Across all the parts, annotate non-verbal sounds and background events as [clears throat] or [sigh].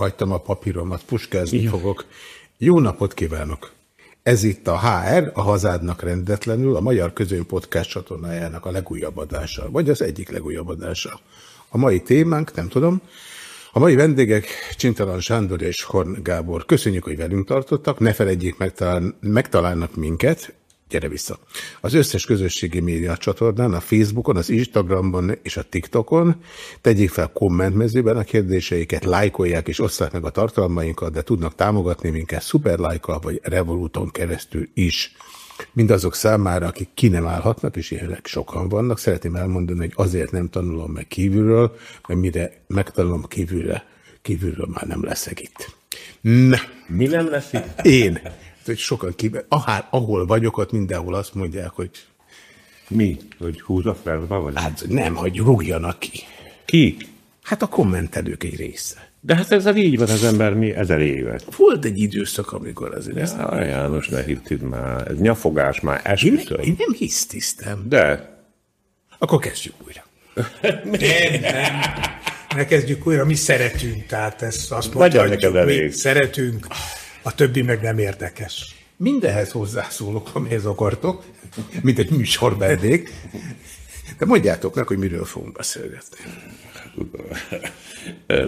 hagytam a papíromat, puskázni Jó. fogok. Jó napot kívánok! Ez itt a HR, a hazádnak rendetlenül, a Magyar Közön Podcast csatornájának a legújabb adása, vagy az egyik legújabb adása. A mai témánk, nem tudom, a mai vendégek Csintalan Sándor és Horn Gábor. Köszönjük, hogy velünk tartottak, ne felejtjék megtalál, megtalálnak minket, gyere vissza. Az összes közösségi média csatornán, a Facebookon, az Instagramon és a TikTokon tegyék fel kommentmezőben a kérdéseiket, lájkolják és osszák meg a tartalmainkat, de tudnak támogatni minket szuperlájkkal vagy Revoluton keresztül is. Mindazok számára, akik ki nem állhatnak, és ilyenek sokan vannak, szeretném elmondani, hogy azért nem tanulom meg kívülről, mert mire megtanulom kívülre, kívülről már nem leszek itt. Na. Mi nem lesz itt? Én hogy sokan kibe, ahár, ahol vagyok, ott mindenhol azt mondják, hogy... Mi? Hogy húzza fel, vagy? Hát nem, hogy rúgjanak ki. Ki? Hát a kommentelők egy része. De hát ez így van az ember mi ezer évet. Volt egy időszak, amikor azért ezt... Ja, János, ne hittid már. Ez nyafogás már esküszöm. Én, én nem hisztisztem. De. Akkor kezdjük újra. [laughs] nem, nem. Ne kezdjük újra, mi szeretünk, tehát ezt azt mondja, hogy mi szeretünk. A többi meg nem érdekes. Mindenhez hozzászólok, amihez akartok, mint egy műsor vendég. De mondjátok meg, hogy miről fogunk beszélgetni.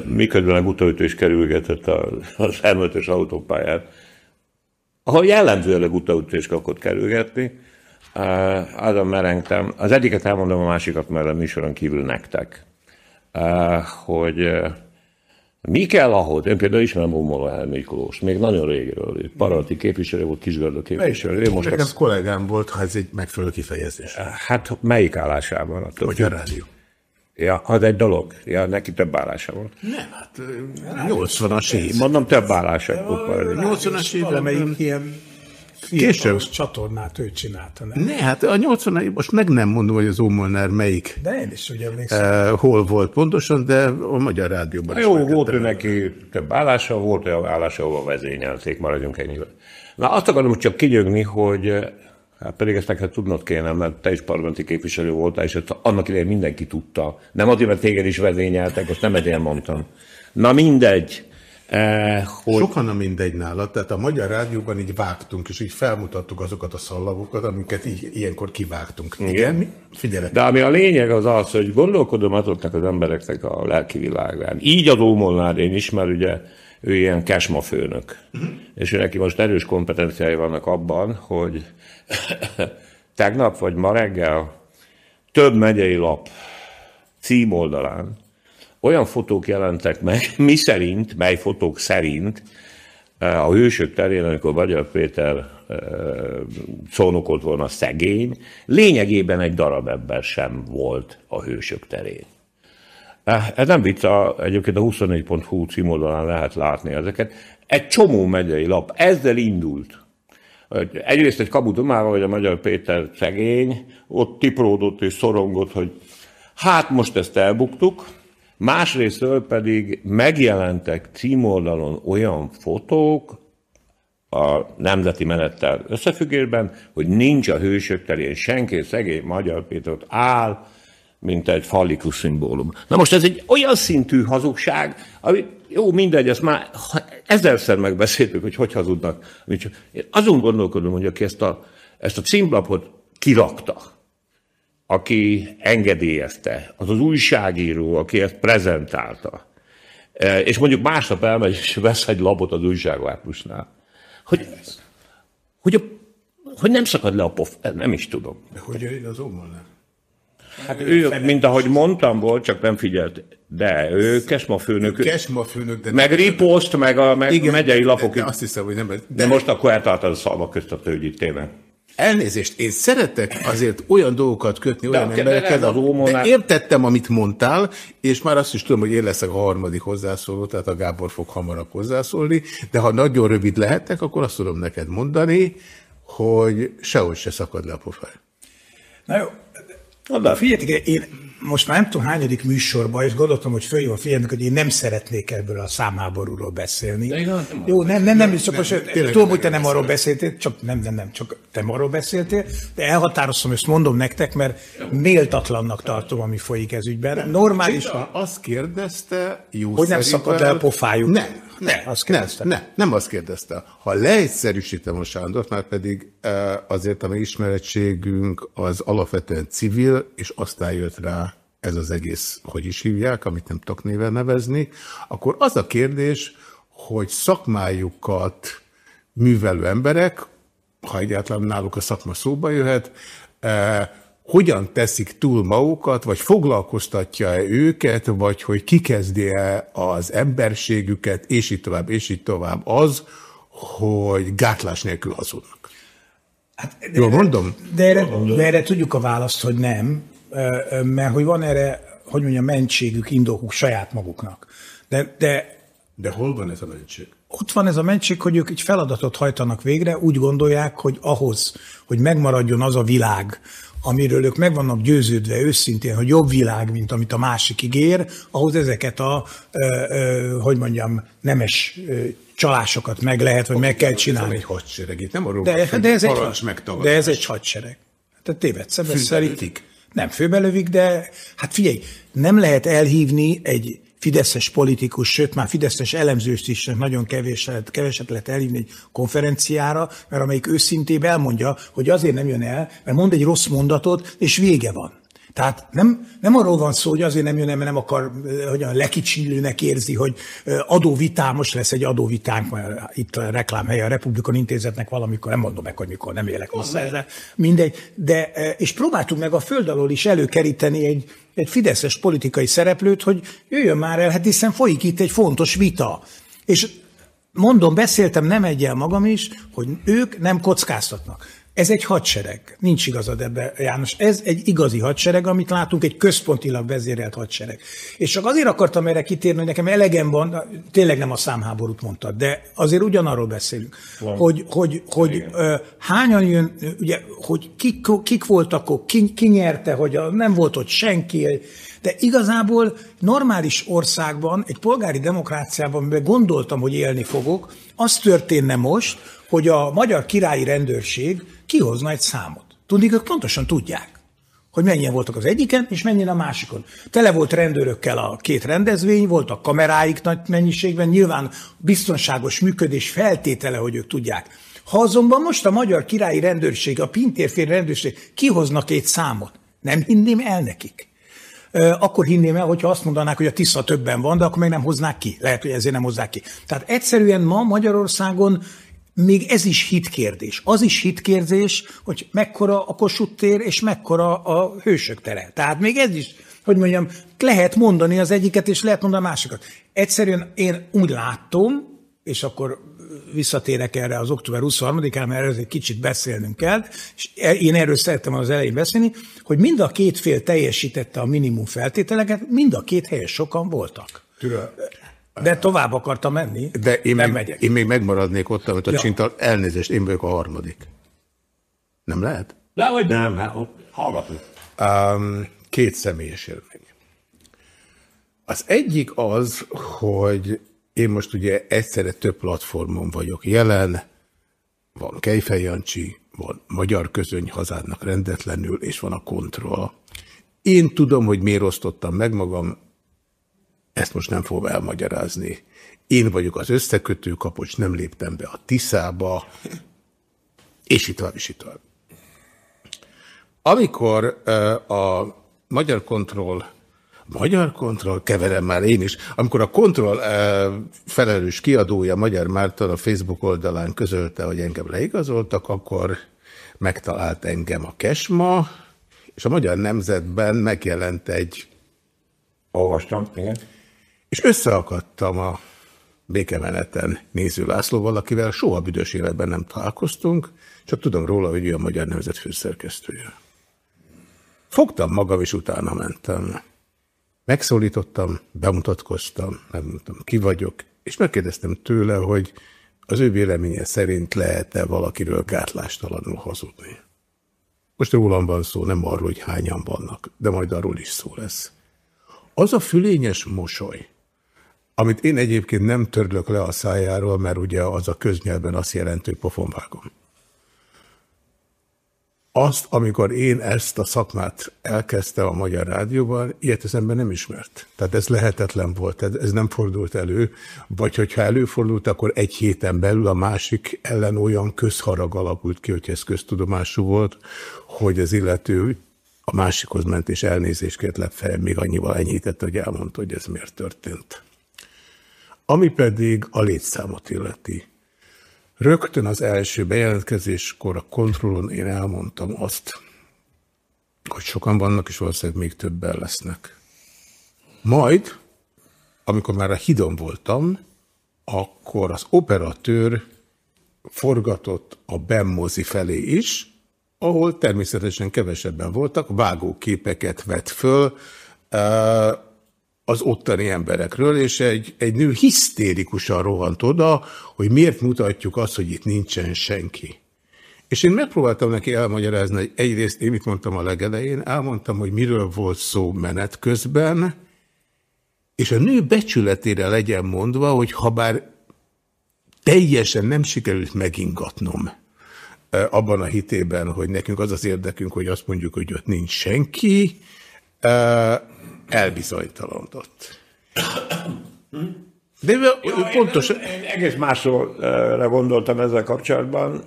Miközben a gutaütés kerülgetett az elmöltös autópályát, ahol jellemzően gutaütés kapott kerülgetni, azon merengtem, az egyiket elmondom, a másikat mert a műsoron kívül nektek, hogy mi kell ahhoz? Én például ismerem Ómola Miklós, még nagyon régről. Paralati képviselő volt, Kisgördő képviselő. Én most Nekem a... kollégám volt, ha ez egy megfelelő kifejezés. Hát melyik állásában? A Vagy a rádió. Ja, az egy dolog. Ja, neki több állása volt. Nem, hát 80-as év. Mondom, több állása. 80-as évben melyik ilyen Később. csatornát ő csinálta, nem? Ne, hát a 80 most meg nem mondom, hogy az Ómolnár melyik. De én is ugye emlékszem. Uh, hol volt pontosan, de a Magyar Rádióban is. Jó, volt ő neki több állása, volt olyan állása, ahol vezényelték, maradjunk ennyivel. Na azt akarom csak kinyögni, hogy eh, Hát pedig ezt neked tudnod kéne, mert te is parlamenti képviselő voltál, és ezt annak idején mindenki tudta. Nem azért, mert téged is vezényeltek, most nem ezért mondtam. Na mindegy. Eh, hogy... Sokan a mindegy nála, tehát a Magyar Rádióban így vágtunk, és így felmutattuk azokat a szallagokat, amiket így, ilyenkor kivágtunk. Igen? Figyelj. De ami a lényeg az az, hogy gondolkodom azoknak az embereknek a lelki világán. Így a Dómolnár én is, mert ugye ő ilyen kesma főnök. Uh-huh. És ő neki most erős kompetenciái vannak abban, hogy [laughs] tegnap vagy ma reggel több megyei lap címoldalán olyan fotók jelentek meg, [laughs] mi szerint, mely fotók szerint eh, a hősök terén, amikor Magyar Péter eh, szónokolt volna szegény, lényegében egy darab ember sem volt a hősök terén. Eh, ez nem vicc, egyébként a 24.hu címoldalán lehet látni ezeket. Egy csomó megyei lap ezzel indult. Egyrészt egy kabutomával, hogy a Magyar Péter szegény, ott tipródott és szorongott, hogy hát most ezt elbuktuk, Másrésztől pedig megjelentek címoldalon olyan fotók, a nemzeti menettel összefüggésben, hogy nincs a hősök terén senki, szegény Magyar Péter ott áll, mint egy fallikus szimbólum. Na most ez egy olyan szintű hazugság, ami jó, mindegy, ezt már ezerszer megbeszéltük, hogy hogy hazudnak. Azon gondolkodom, hogy aki ezt a, ezt a címlapot kirakta, aki engedélyezte, az az újságíró, aki ezt prezentálta, e, és mondjuk másnap elmegy és vesz egy labot az újságlápusnál, hogy, hogy, a, hogy nem szakad le a pof, e, nem is tudom. De hogy az omolnál? Hát ő, mint ahogy mondtam volt, csak nem figyelt. De ő Kesma főnök. Kesma főnök, de... Meg riposzt, meg a meg igen, megyei lapok. De, de azt hiszem, hogy nem... De, de most akkor eltaláltad a szalma közt a tőgyit, tényleg. Elnézést, én szeretek azért olyan dolgokat kötni olyan de, emberekkel, de, de értettem, amit mondtál, és már azt is tudom, hogy én leszek a harmadik hozzászóló, tehát a Gábor fog hamarabb hozzászólni, de ha nagyon rövid lehetek, akkor azt tudom neked mondani, hogy sehogy se szakad le a pofáj. Na jó, Na, figyeljetek, én most már nem tudom hányadik műsorban, és gondoltam, hogy följön a figyelmek, hogy én nem szeretnék ebből a számháborúról beszélni. De igaz, nem Jó, nem, nem, nem, csak most tudom, hogy te nem arról beszéltél, csak nem, nem, nem, csak te arról beszéltél, de elhatároztam, ezt mondom nektek, mert méltatlannak tartom, ami folyik ez ügyben. Normális. Azt kérdezte, jó Hogy nem szakad el pofájuk. Nem, ne, azt kérdezte. Ne, ne, nem azt kérdezte. Ha leegyszerűsítem a Sándort, már pedig azért a megismerettségünk az alapvetően civil, és aztán jött rá ez az egész, hogy is hívják, amit nem tudok néven nevezni, akkor az a kérdés, hogy szakmájukat művelő emberek, ha egyáltalán náluk a szakma szóba jöhet, hogyan teszik túl magukat, vagy foglalkoztatja-e őket, vagy hogy kikezdi-e az emberségüket, és így tovább, és így tovább az, hogy gátlás nélkül hazudnak. Hát, de, Jól mondom? De erre, de erre tudjuk a választ, hogy nem, mert hogy van erre, hogy mondjam, mentségük, indokuk saját maguknak. De, de, de hol van ez a mentség? Ott van ez a mentség, hogy ők egy feladatot hajtanak végre, úgy gondolják, hogy ahhoz, hogy megmaradjon az a világ, amiről ők meg vannak győződve őszintén, hogy jobb világ, mint amit a másik ígér, ahhoz ezeket a, ö, ö, hogy mondjam, nemes ö, csalásokat meg lehet, vagy meg kell csinálni. Ez egy itt nem arról de, de, ez egy, de ez egy hadsereg. Tehát tévedsz, szerint. Nem főbelövik, de hát figyelj, nem lehet elhívni egy fideszes politikus, sőt már fideszes elemzőst is nagyon kevés, keveset lehet elhívni egy konferenciára, mert amelyik őszintén elmondja, hogy azért nem jön el, mert mond egy rossz mondatot, és vége van. Tehát nem, nem arról van szó, hogy azért nem jön mert nem akar, hogy a lekicsinlőnek érzi, hogy adóvitám, most lesz egy adóvitánk, mert itt a reklámhely a Republikon Intézetnek valamikor, nem mondom meg, hogy mikor, nem élek vissza ezzel, mindegy, de, és próbáltuk meg a föld alól is előkeríteni egy, egy fideszes politikai szereplőt, hogy jöjjön már el, hát hiszen folyik itt egy fontos vita. És mondom, beszéltem nem egyel magam is, hogy ők nem kockáztatnak. Ez egy hadsereg. Nincs igazad ebbe, János. Ez egy igazi hadsereg, amit látunk, egy központilag vezérelt hadsereg. És csak azért akartam erre kitérni, hogy nekem elegem van, tényleg nem a számháborút mondtad, de azért ugyanarról beszélünk, van. hogy, hogy, hogy hányan jön, ugye, hogy kik, kik voltak, ki, ki nyerte, hogy a, nem volt ott senki, de igazából normális országban, egy polgári demokráciában, amiben gondoltam, hogy élni fogok, az történne most, hogy a magyar királyi rendőrség kihozna egy számot. Tudni, ők pontosan tudják, hogy mennyien voltak az egyiken, és mennyien a másikon. Tele volt rendőrökkel a két rendezvény, voltak kameráik nagy mennyiségben, nyilván biztonságos működés feltétele, hogy ők tudják. Ha azonban most a magyar királyi rendőrség, a pintérfér rendőrség kihoznak egy számot, nem hinném el nekik. Akkor hinném el, hogyha azt mondanák, hogy a Tisza többen van, de akkor meg nem hoznák ki. Lehet, hogy ezért nem hozzák ki. Tehát egyszerűen ma Magyarországon még ez is hitkérdés. Az is hitkérdés, hogy mekkora a Kossuth tér, és mekkora a hősök tere. Tehát még ez is, hogy mondjam, lehet mondani az egyiket, és lehet mondani a másikat. Egyszerűen én úgy látom, és akkor visszatérek erre az október 23-án, mert erről egy kicsit beszélnünk kell, és e- én erről szerettem az elején beszélni, hogy mind a két fél teljesítette a minimum feltételeket, mind a két helyes sokan voltak. De tovább akartam menni. De én, nem még, megyek. én még megmaradnék ott, amit a ja. csintal. Elnézést, én vagyok a harmadik. Nem lehet? De hogy nem, hát hallgatunk. Um, két személyes élmény. Az egyik az, hogy én most ugye egyszerre több platformon vagyok jelen, van Kejfej van Magyar Közöny hazádnak rendetlenül, és van a kontroll. Én tudom, hogy miért osztottam meg magam, ezt most nem fogom elmagyarázni. Én vagyok az összekötő kapocs, nem léptem be a Tiszába, és itt van, és itt van. Amikor a Magyar Kontroll, Magyar Kontroll, keverem már én is, amikor a Kontroll uh, felelős kiadója Magyar Márton a Facebook oldalán közölte, hogy engem leigazoltak, akkor megtalált engem a Kesma, és a Magyar Nemzetben megjelent egy Olvastam, igen. És összeakadtam a békemeneten Néző Lászlóval, akivel soha büdös életben nem találkoztunk, csak tudom róla, hogy ő a Magyar Nemzet főszerkesztője. Fogtam magam, és utána mentem. Megszólítottam, bemutatkoztam, megmondtam, ki vagyok, és megkérdeztem tőle, hogy az ő véleménye szerint lehet-e valakiről gátlástalanul hazudni. Most rólam van szó, nem arról, hogy hányan vannak, de majd arról is szó lesz. Az a fülényes mosoly, amit én egyébként nem törlök le a szájáról, mert ugye az a köznyelben azt jelenti, hogy pofonvágom azt, amikor én ezt a szakmát elkezdtem a Magyar Rádióban, ilyet az ember nem ismert. Tehát ez lehetetlen volt, ez nem fordult elő, vagy hogyha előfordult, akkor egy héten belül a másik ellen olyan közharag alakult ki, hogy ez köztudomású volt, hogy az illető a másikhoz ment és elnézést kért legfeljebb még annyival enyhítette, hogy elmondta, hogy ez miért történt. Ami pedig a létszámot illeti. Rögtön az első bejelentkezéskor a kontrollon én elmondtam azt, hogy sokan vannak, és valószínűleg még többen lesznek. Majd, amikor már a hidon voltam, akkor az operatőr forgatott a Bemmozi felé is, ahol természetesen kevesebben voltak, vágóképeket vett föl, az ottani emberekről, és egy, egy nő hisztérikusan rohant oda, hogy miért mutatjuk azt, hogy itt nincsen senki. És én megpróbáltam neki elmagyarázni, hogy egyrészt én mit mondtam a legelején, elmondtam, hogy miről volt szó menet közben, és a nő becsületére legyen mondva, hogy ha bár teljesen nem sikerült megingatnom abban a hitében, hogy nekünk az az érdekünk, hogy azt mondjuk, hogy ott nincs senki, elbizonytalanodott. De Jó, pontosan... Én, én egész másról gondoltam ezzel kapcsolatban.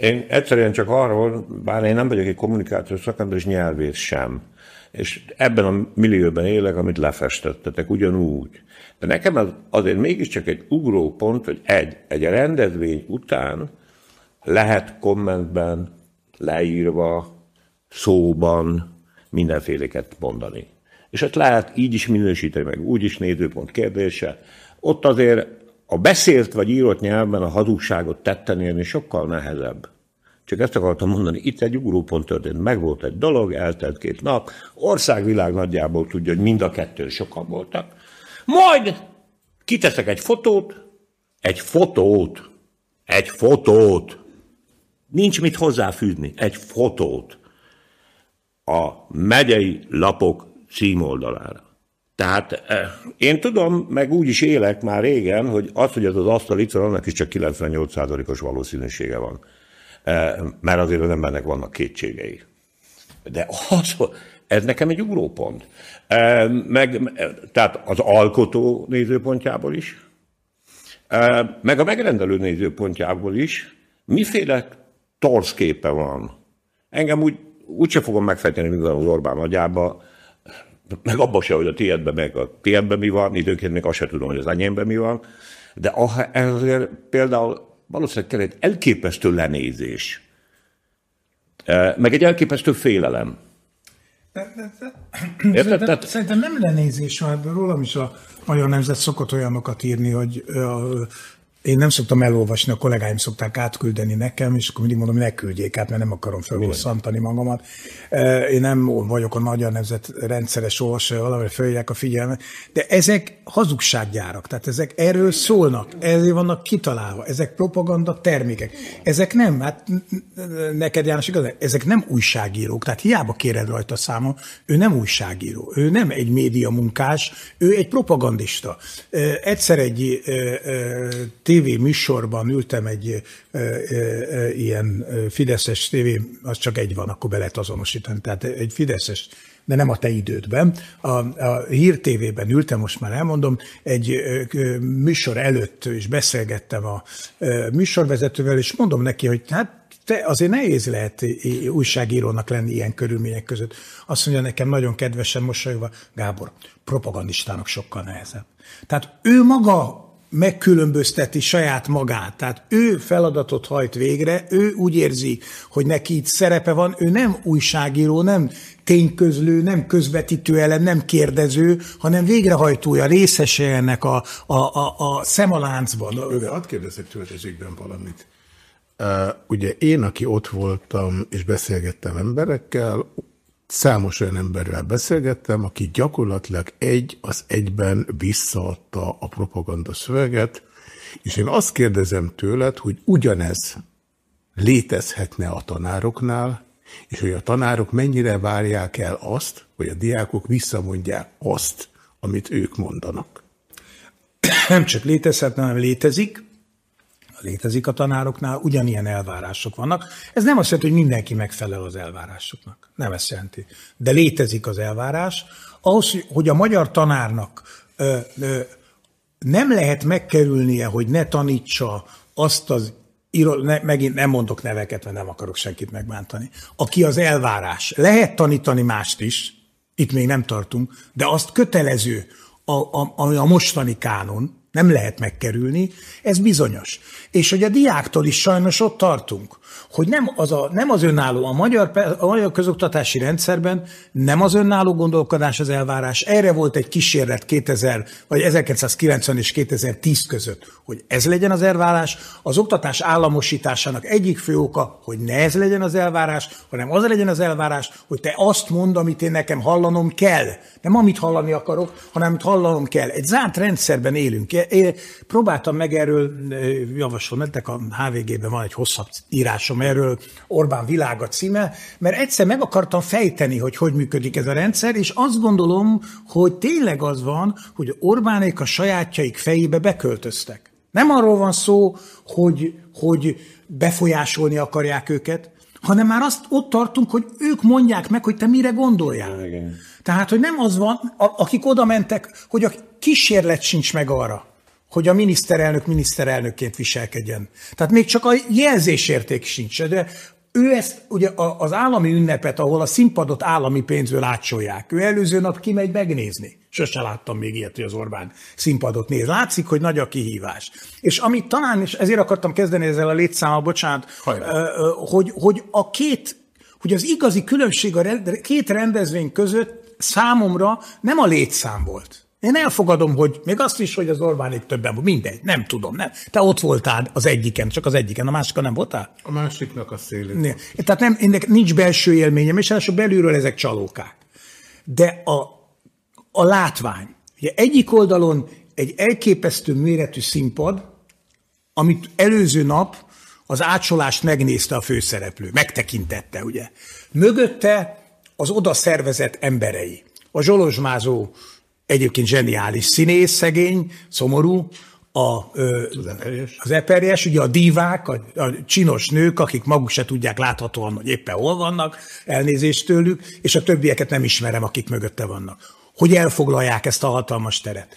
Én egyszerűen csak arról, bár én nem vagyok egy kommunikációs szakember, és nyelvész sem. És ebben a millióben élek, amit lefestettetek, ugyanúgy. De nekem az azért mégiscsak egy ugró pont, hogy egy, egy rendezvény után lehet kommentben, leírva, szóban mindenféleket mondani és ezt lehet így is minősíteni, meg úgy is nézőpont kérdése. Ott azért a beszélt vagy írott nyelvben a hazugságot tetten érni sokkal nehezebb. Csak ezt akartam mondani, itt egy ugrópont történt, meg volt egy dolog, eltelt két nap, országvilág nagyjából tudja, hogy mind a kettő sokan voltak. Majd kiteszek egy fotót, egy fotót, egy fotót, nincs mit hozzáfűzni, egy fotót. A megyei lapok címoldalára. Tehát eh, én tudom, meg úgy is élek már régen, hogy az, hogy ez az asztal itt van, annak is csak 98%-os valószínűsége van. Eh, mert azért az embernek vannak kétségei. De az, ez nekem egy ugrópont. Eh, meg, tehát az alkotó nézőpontjából is, meg a megrendelő nézőpontjából is, miféle torszképe van. Engem úgy, úgyse fogom megfejteni, mint az Orbán agyába, meg abban se, hogy a tiédben, meg a tiédben mi van, időnként még azt sem tudom, hogy az enyémben mi van, de ezért például valószínűleg kell egy elképesztő lenézés, e, meg egy elképesztő félelem. De, de, de, Érted? De, de, szerintem nem lenézés van, rólam is a Magyar Nemzet szokott olyanokat írni, hogy én nem szoktam elolvasni, a kollégáim szokták átküldeni nekem, és akkor mindig mondom, hogy ne küldjék át, mert nem akarom felhosszantani magamat. Én nem vagyok a Magyar Nemzet rendszeres olvasó, valahogy följek a figyelmet, de ezek hazugsággyárak, tehát ezek erről szólnak, ezért vannak kitalálva, ezek propaganda termékek. Ezek nem, hát neked János igaz, ezek nem újságírók, tehát hiába kéred rajta számon, ő nem újságíró, ő nem egy média munkás, ő egy propagandista. Egyszer egy TV műsorban ültem egy e, e, ilyen Fideszes TV, az csak egy van, akkor be lehet azonosítani, tehát egy Fideszes de nem a te idődben. A, a Hír TV-ben ültem, most már elmondom, egy műsor előtt is beszélgettem a műsorvezetővel, és mondom neki, hogy hát te azért nehéz lehet újságírónak lenni ilyen körülmények között. Azt mondja nekem nagyon kedvesen mosolyogva, Gábor, propagandistának sokkal nehezebb. Tehát ő maga megkülönbözteti saját magát. Tehát ő feladatot hajt végre, ő úgy érzi, hogy neki itt szerepe van, ő nem újságíró, nem tényközlő, nem közvetítő ellen, nem kérdező, hanem végrehajtója, részese ennek a, a, a, a szemaláncban. Hadd kérdezek tőled valamit. Uh, ugye én, aki ott voltam és beszélgettem emberekkel, Számos olyan emberrel beszélgettem, aki gyakorlatilag egy az egyben visszaadta a propaganda szöveget, és én azt kérdezem tőled, hogy ugyanez létezhetne a tanároknál, és hogy a tanárok mennyire várják el azt, hogy a diákok visszamondják azt, amit ők mondanak. Nem csak létezhet, hanem létezik, létezik a tanároknál, ugyanilyen elvárások vannak. Ez nem azt jelenti, hogy mindenki megfelel az elvárásoknak. Nem ezt jelenti. De létezik az elvárás. Ahhoz, hogy a magyar tanárnak ö, ö, nem lehet megkerülnie, hogy ne tanítsa azt az ne, megint nem mondok neveket, mert nem akarok senkit megbántani. Aki az elvárás. Lehet tanítani mást is, itt még nem tartunk, de azt kötelező, a, a, a mostani kánon, nem lehet megkerülni, ez bizonyos. És hogy a diáktól is sajnos ott tartunk, hogy nem az, a, nem az önálló, a magyar, a magyar közoktatási rendszerben nem az önálló gondolkodás az elvárás. Erre volt egy kísérlet 2000, vagy 1990 és 2010 között, hogy ez legyen az elvárás. Az oktatás államosításának egyik fő oka, hogy ne ez legyen az elvárás, hanem az legyen az elvárás, hogy te azt mond, amit én nekem hallanom kell. Nem amit hallani akarok, hanem amit hallanom kell. Egy zárt rendszerben élünk. Én próbáltam meg erről javasolni, a HVG-ben van egy hosszabb írásom erről, Orbán világa címe, mert egyszer meg akartam fejteni, hogy hogy működik ez a rendszer, és azt gondolom, hogy tényleg az van, hogy Orbánék a sajátjaik fejébe beköltöztek. Nem arról van szó, hogy, hogy befolyásolni akarják őket, hanem már azt ott tartunk, hogy ők mondják meg, hogy te mire gondoljál. Igen. Tehát, hogy nem az van, akik oda mentek, hogy a kísérlet sincs meg arra, hogy a miniszterelnök miniszterelnökként viselkedjen. Tehát még csak a jelzésérték sincs. De ő ezt, ugye az állami ünnepet, ahol a színpadot állami pénzből átsolják, ő előző nap kimegy megnézni. Sose láttam még ilyet, hogy az Orbán színpadot néz. Látszik, hogy nagy a kihívás. És amit talán, és ezért akartam kezdeni ezzel a létszámmal, bocsánat, hogy, hogy a két, hogy az igazi különbség a két rendezvény között számomra nem a létszám volt én elfogadom, hogy még azt is, hogy az Orbánik többen volt, mindegy, nem tudom, nem. Te ott voltál az egyiken, csak az egyiken, a másikon nem voltál? A másiknak a szélén. Tehát nem, ennek nincs belső élményem, és első belülről ezek csalókák. De a, a látvány, ugye egyik oldalon egy elképesztő méretű színpad, amit előző nap az átsolást megnézte a főszereplő, megtekintette, ugye. Mögötte az oda szervezett emberei. A zsolozsmázó egyébként zseniális színész, szegény, szomorú, a, ö, az, eperjes. az eperjes, ugye a divák, a, a csinos nők, akik maguk se tudják láthatóan, hogy éppen hol vannak, elnézést tőlük, és a többieket nem ismerem, akik mögötte vannak. Hogy elfoglalják ezt a hatalmas teret.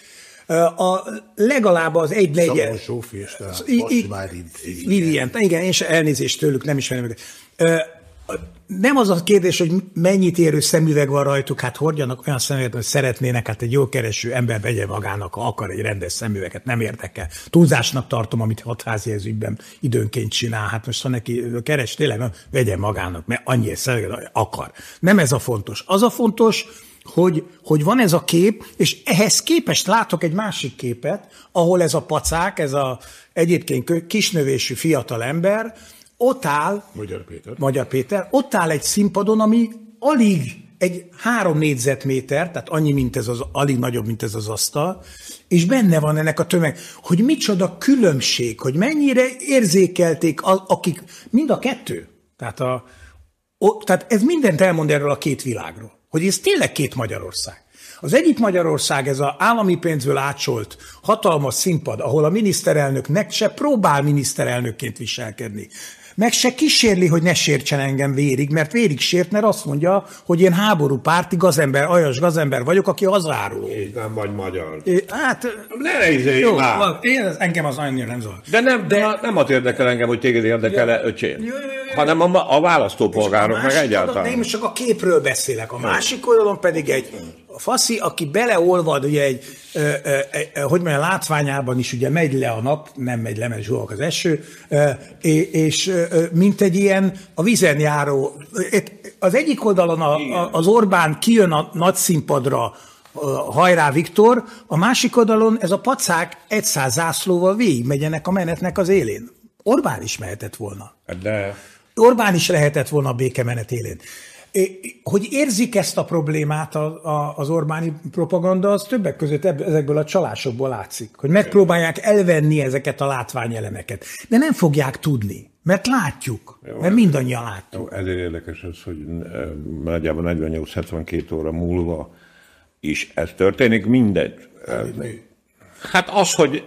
A, legalább az egy legyen... Sófi és Vivian, igen, én elnézést tőlük, nem ismerem őket nem az a kérdés, hogy mennyit érő szemüveg van rajtuk, hát hordjanak olyan szemüveget, hogy szeretnének, hát egy jó kereső ember vegye magának, ha akar egy rendes szemüveget, nem érdekel. Túlzásnak tartom, amit hatházi ez ügyben időnként csinál, hát most ha neki keres, tényleg nem, vegye magának, mert annyi szemüveget akar. Nem ez a fontos. Az a fontos, hogy, hogy van ez a kép, és ehhez képest látok egy másik képet, ahol ez a pacák, ez a egyébként kisnövésű fiatal ember, ott áll, Magyar Péter. Magyar Péter, ott áll egy színpadon, ami alig egy három négyzetméter, tehát annyi, mint ez az, alig nagyobb, mint ez az asztal, és benne van ennek a tömeg, hogy micsoda különbség, hogy mennyire érzékelték, akik, mind a kettő. Tehát, a, o, tehát ez mindent elmond erről a két világról, hogy ez tényleg két Magyarország. Az egyik Magyarország ez az állami pénzből átsolt hatalmas színpad, ahol a miniszterelnöknek se próbál miniszterelnökként viselkedni meg se kísérli, hogy ne sértsen engem vérig, mert vérig sért, mert azt mondja, hogy én háború párti gazember, ajas gazember vagyok, aki az áruló. És nem vagy magyar. É, hát... Ne izé, jó, már. Én, engem az annyira nem zavar. De nem, de, de nem az érdekel engem, hogy téged érdekel-e, öcsém. Hanem a, a választópolgárok meg egyáltalán. Nem, csak a képről beszélek. A másik oldalon pedig egy faszi, aki beleolvad, ugye egy, ö, ö, ö, hogy mondjam, látványában is ugye megy le a nap, nem megy le, mert zsuhok az eső, ö, és ö, mint egy ilyen a vízen járó, az egyik oldalon a, a, az Orbán kijön a nagy színpadra, hajrá Viktor, a másik oldalon ez a pacák egy száz zászlóval végigmegyenek a menetnek az élén. Orbán is mehetett volna. De... Orbán is lehetett volna a békemenet élén. Hogy érzik ezt a problémát az Orbáni propaganda, az többek között ezekből a csalásokból látszik, hogy megpróbálják elvenni ezeket a látványelemeket. De nem fogják tudni, mert látjuk, Jó, mert mindannyian látjuk. Jó, ezért érdekes az, hogy nagyjából 48-72 óra múlva is ez történik, mindegy. Hát az, hogy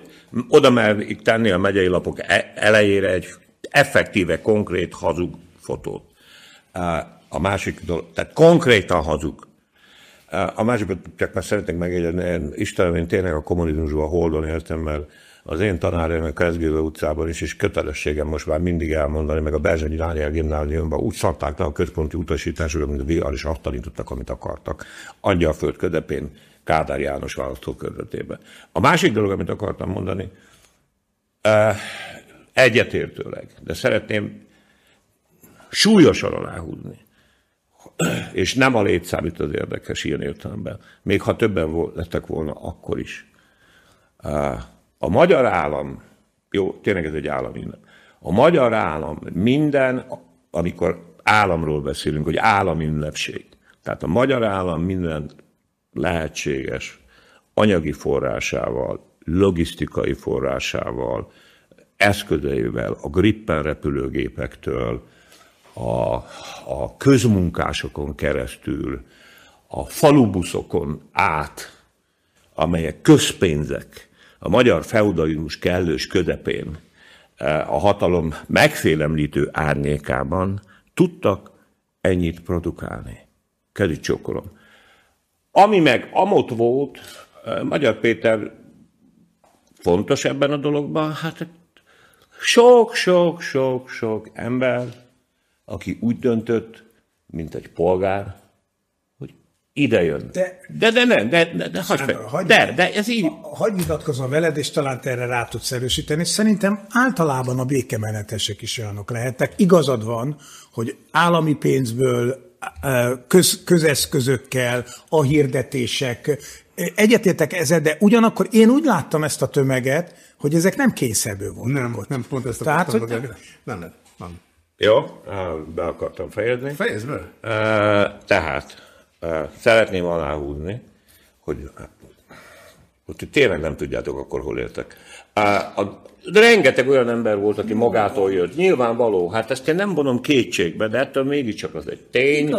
oda merik tenni a megyei lapok e- elejére egy effektíve, konkrét hazug fotót. A másik dolog, tehát konkrétan hazug. A másik, csak már szeretnék megjegyezni, Istenem, én tényleg a kommunizmusban holdon éltem, mert az én tanárjaim a Keresztgélő utcában is, és kötelességem most már mindig elmondani, meg a Berzsenyi Dániel gimnáziumban úgy szadták le a központi utasításról, mint a VR, és azt tanítottak, amit akartak. Adja a föld közepén, Kádár János választókörzetébe. A másik dolog, amit akartam mondani, egyetértőleg, de szeretném súlyosan aláhúzni, és nem a létszámít az érdekes ilyen értelemben, még ha többen lettek volna, akkor is. A magyar állam, jó, tényleg ez egy állam minden. A magyar állam minden, amikor államról beszélünk, hogy állami ünnepség. Tehát a magyar állam minden lehetséges anyagi forrásával, logisztikai forrásával, eszközeivel, a Grippen repülőgépektől, a, a közmunkásokon keresztül, a falubuszokon át, amelyek közpénzek, a magyar feudalizmus kellős közepén, eh, a hatalom megfélemlítő árnyékában tudtak ennyit produkálni. Kezit csókolom. Ami meg amott volt, eh, Magyar Péter fontos ebben a dologban, hát sok-sok-sok-sok ember, aki úgy döntött, mint egy polgár, hogy ide jön. De, de, de nem, de, de, de, hagyj fel. Hagy, de, de ez így... Hagyj vitatkozom veled, és talán te erre rá tudsz erősíteni. Szerintem általában a békemenetesek is olyanok lehettek. Igazad van, hogy állami pénzből köz, közeszközökkel, a hirdetések. Egyetértek ezzel, de ugyanakkor én úgy láttam ezt a tömeget, hogy ezek nem kényszerből voltak Nem, ott. nem pont ezt Tehát, hogy... Nem, nem, nem. Jó, be akartam fejezni. Fejezd be. Tehát szeretném aláhúzni, hogy hogy tényleg nem tudjátok akkor, hol éltek. A, de rengeteg olyan ember volt, aki magától jött. Nyilvánvaló, hát ezt én nem vonom kétségbe, de ettől mégiscsak az egy tény,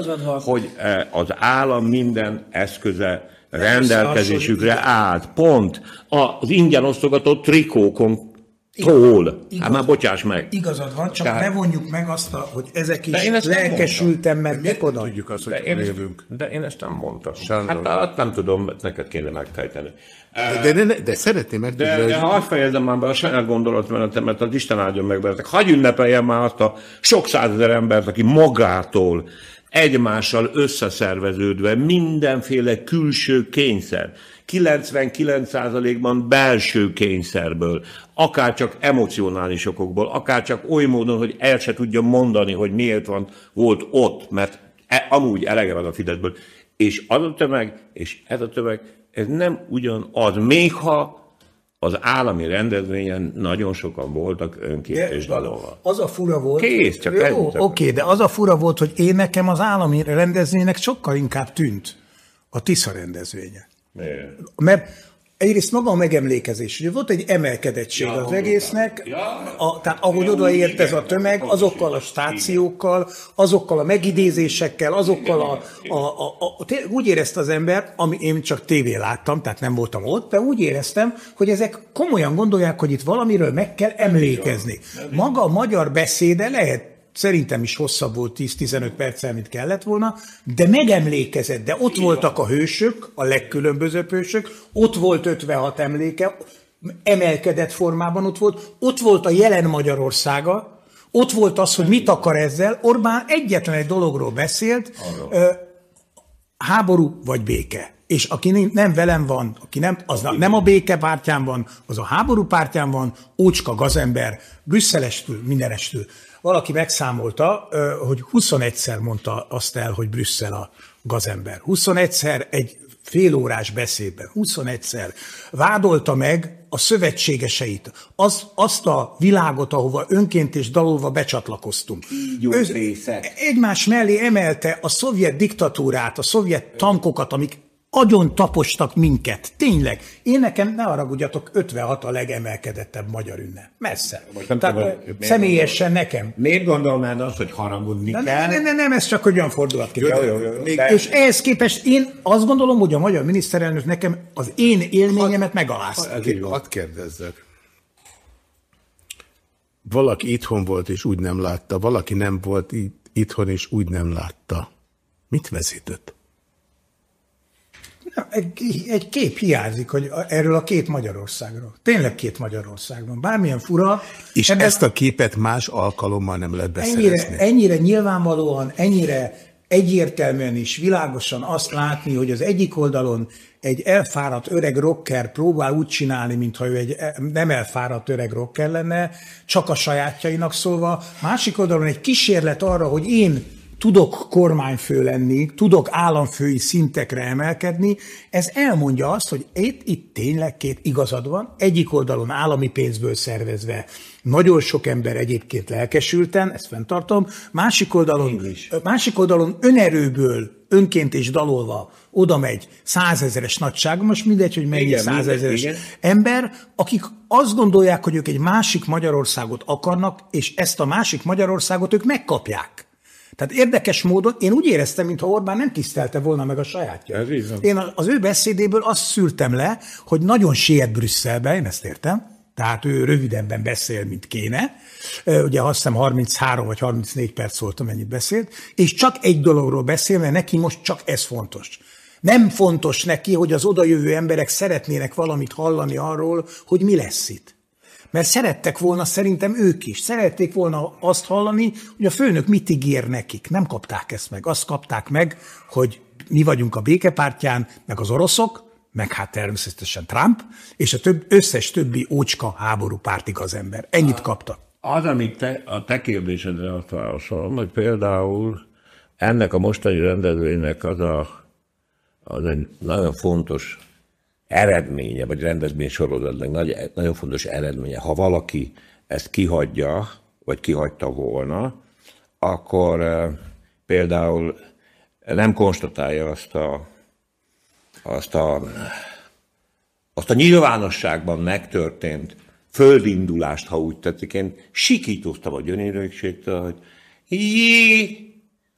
hogy az állam minden eszköze rendelkezésükre állt. Pont az ingyen osztogatott trikókon Tól. Hát már bocsáss meg. Igazad van, csak Tehát... ne vonjuk meg azt, a, hogy ezek is én lelkesültem, mert mikor tudjuk azt, hogy de én élünk. De én ezt nem mondtam. Sándor. Hát, hát nem tudom, neked kéne megfejteni. De, de, de, de szeretném meg. De, de ha azt fejezem már be a saját gondolatmenetemet, az Isten áldjon meg veletek. Hagyj ünnepeljem már azt a sok százezer embert, aki magától egymással összeszerveződve mindenféle külső kényszer, 99%-ban belső kényszerből, akár csak emocionális okokból, akár csak oly módon, hogy el se tudja mondani, hogy miért van, volt ott, mert e, amúgy elege van a Fideszből. És az a tömeg, és ez a tömeg, ez nem ugyanaz, még ha az állami rendezvényen nagyon sokan voltak önképes dalolva. Az a fura volt. Kész, csak Jó, oké, okay, de az a fura volt, hogy én nekem az állami rendezvénynek sokkal inkább tűnt a Tisza rendezvénye. Miért? Mert Egyrészt maga a megemlékezés, ugye volt egy emelkedettség ja, az egésznek, ja, a, tehát ahogy odaért ez a tömeg, azokkal a stációkkal, azokkal a megidézésekkel, azokkal a, a, a, a, a úgy érezte az ember, ami én csak tévé láttam, tehát nem voltam ott, de úgy éreztem, hogy ezek komolyan gondolják, hogy itt valamiről meg kell emlékezni. Maga a magyar beszéde lehet Szerintem is hosszabb volt 10-15 perccel, mint kellett volna, de megemlékezett, de ott Igen. voltak a hősök, a legkülönbözőbb hősök, ott volt 56 emléke, emelkedett formában ott volt, ott volt a jelen Magyarországa, ott volt az, hogy mit akar ezzel. Orbán egyetlen egy dologról beszélt, ö, háború vagy béke. És aki nem velem van, aki nem, az nem a béke pártján van, az a háború pártján van, ócska gazember, brüsszelestül, mindenestül. Valaki megszámolta, hogy 21-szer mondta azt el, hogy Brüsszel a gazember. 21-szer egy félórás beszédben, 21-szer vádolta meg a szövetségeseit, az, azt a világot, ahova önként és dalolva becsatlakoztunk. Öz, egymás mellé emelte a szovjet diktatúrát, a szovjet tankokat, amik agyon tapostak minket. Tényleg. Én nekem, ne haragudjatok, 56 a legemelkedettebb magyar ünnep. Messze. Most nem Tehát, tudom, személyesen nekem. Miért gondolnád azt, hogy haragudni de kell? Nem, nem, nem, ez csak olyan fordulat ki. Jó, jó, jó, de... És ehhez képest én azt gondolom, hogy a magyar miniszterelnök nekem az én élményemet megalázta. Hadd kérdezzek. Valaki itthon volt és úgy nem látta, valaki nem volt itthon és úgy nem látta. Mit vezetett? Egy, egy kép hiányzik, hogy erről a két Magyarországról. Tényleg két Magyarországban. Bármilyen fura. És ebben, ezt a képet más alkalommal nem lehet beszerezni. Ennyire, ennyire nyilvánvalóan, ennyire egyértelműen is világosan azt látni, hogy az egyik oldalon egy elfáradt öreg rocker próbál úgy csinálni, mintha ő egy nem elfáradt öreg rocker lenne, csak a sajátjainak szólva. Másik oldalon egy kísérlet arra, hogy én tudok kormányfő lenni, tudok államfői szintekre emelkedni, ez elmondja azt, hogy itt, itt tényleg két igazad van, egyik oldalon állami pénzből szervezve, nagyon sok ember egyébként lelkesülten, ezt fenntartom, másik oldalon, másik oldalon önerőből, önként és dalolva oda megy százezeres nagyság, most mindegy, hogy mennyi százezeres ember, akik azt gondolják, hogy ők egy másik Magyarországot akarnak, és ezt a másik Magyarországot ők megkapják. Tehát érdekes módon én úgy éreztem, mintha Orbán nem tisztelte volna meg a sajátja. Ez így Én az ő beszédéből azt szűrtem le, hogy nagyon siet Brüsszelbe, én ezt értem, tehát ő rövidebben beszél, mint kéne. Ugye azt hiszem 33 vagy 34 perc volt, amennyit beszélt, és csak egy dologról beszél, mert neki most csak ez fontos. Nem fontos neki, hogy az odajövő emberek szeretnének valamit hallani arról, hogy mi lesz itt. Mert szerettek volna szerintem ők is. Szerették volna azt hallani, hogy a főnök mit ígér nekik. Nem kapták ezt meg. Azt kapták meg, hogy mi vagyunk a békepártján, meg az oroszok, meg hát természetesen Trump, és a több, összes többi ócska háború pártig az ember. Ennyit kaptak. Az, amit te, a te kérdésedre válaszolom, hogy például ennek a mostani rendezvénynek az, a, az egy nagyon fontos eredménye, vagy rendezvény sorozatnak nagy, nagyon fontos eredménye. Ha valaki ezt kihagyja, vagy kihagyta volna, akkor például nem konstatálja azt a, azt a, azt a nyilvánosságban megtörtént földindulást, ha úgy tetszik. Én sikítoztam a gyönyörűségtől, hogy jé,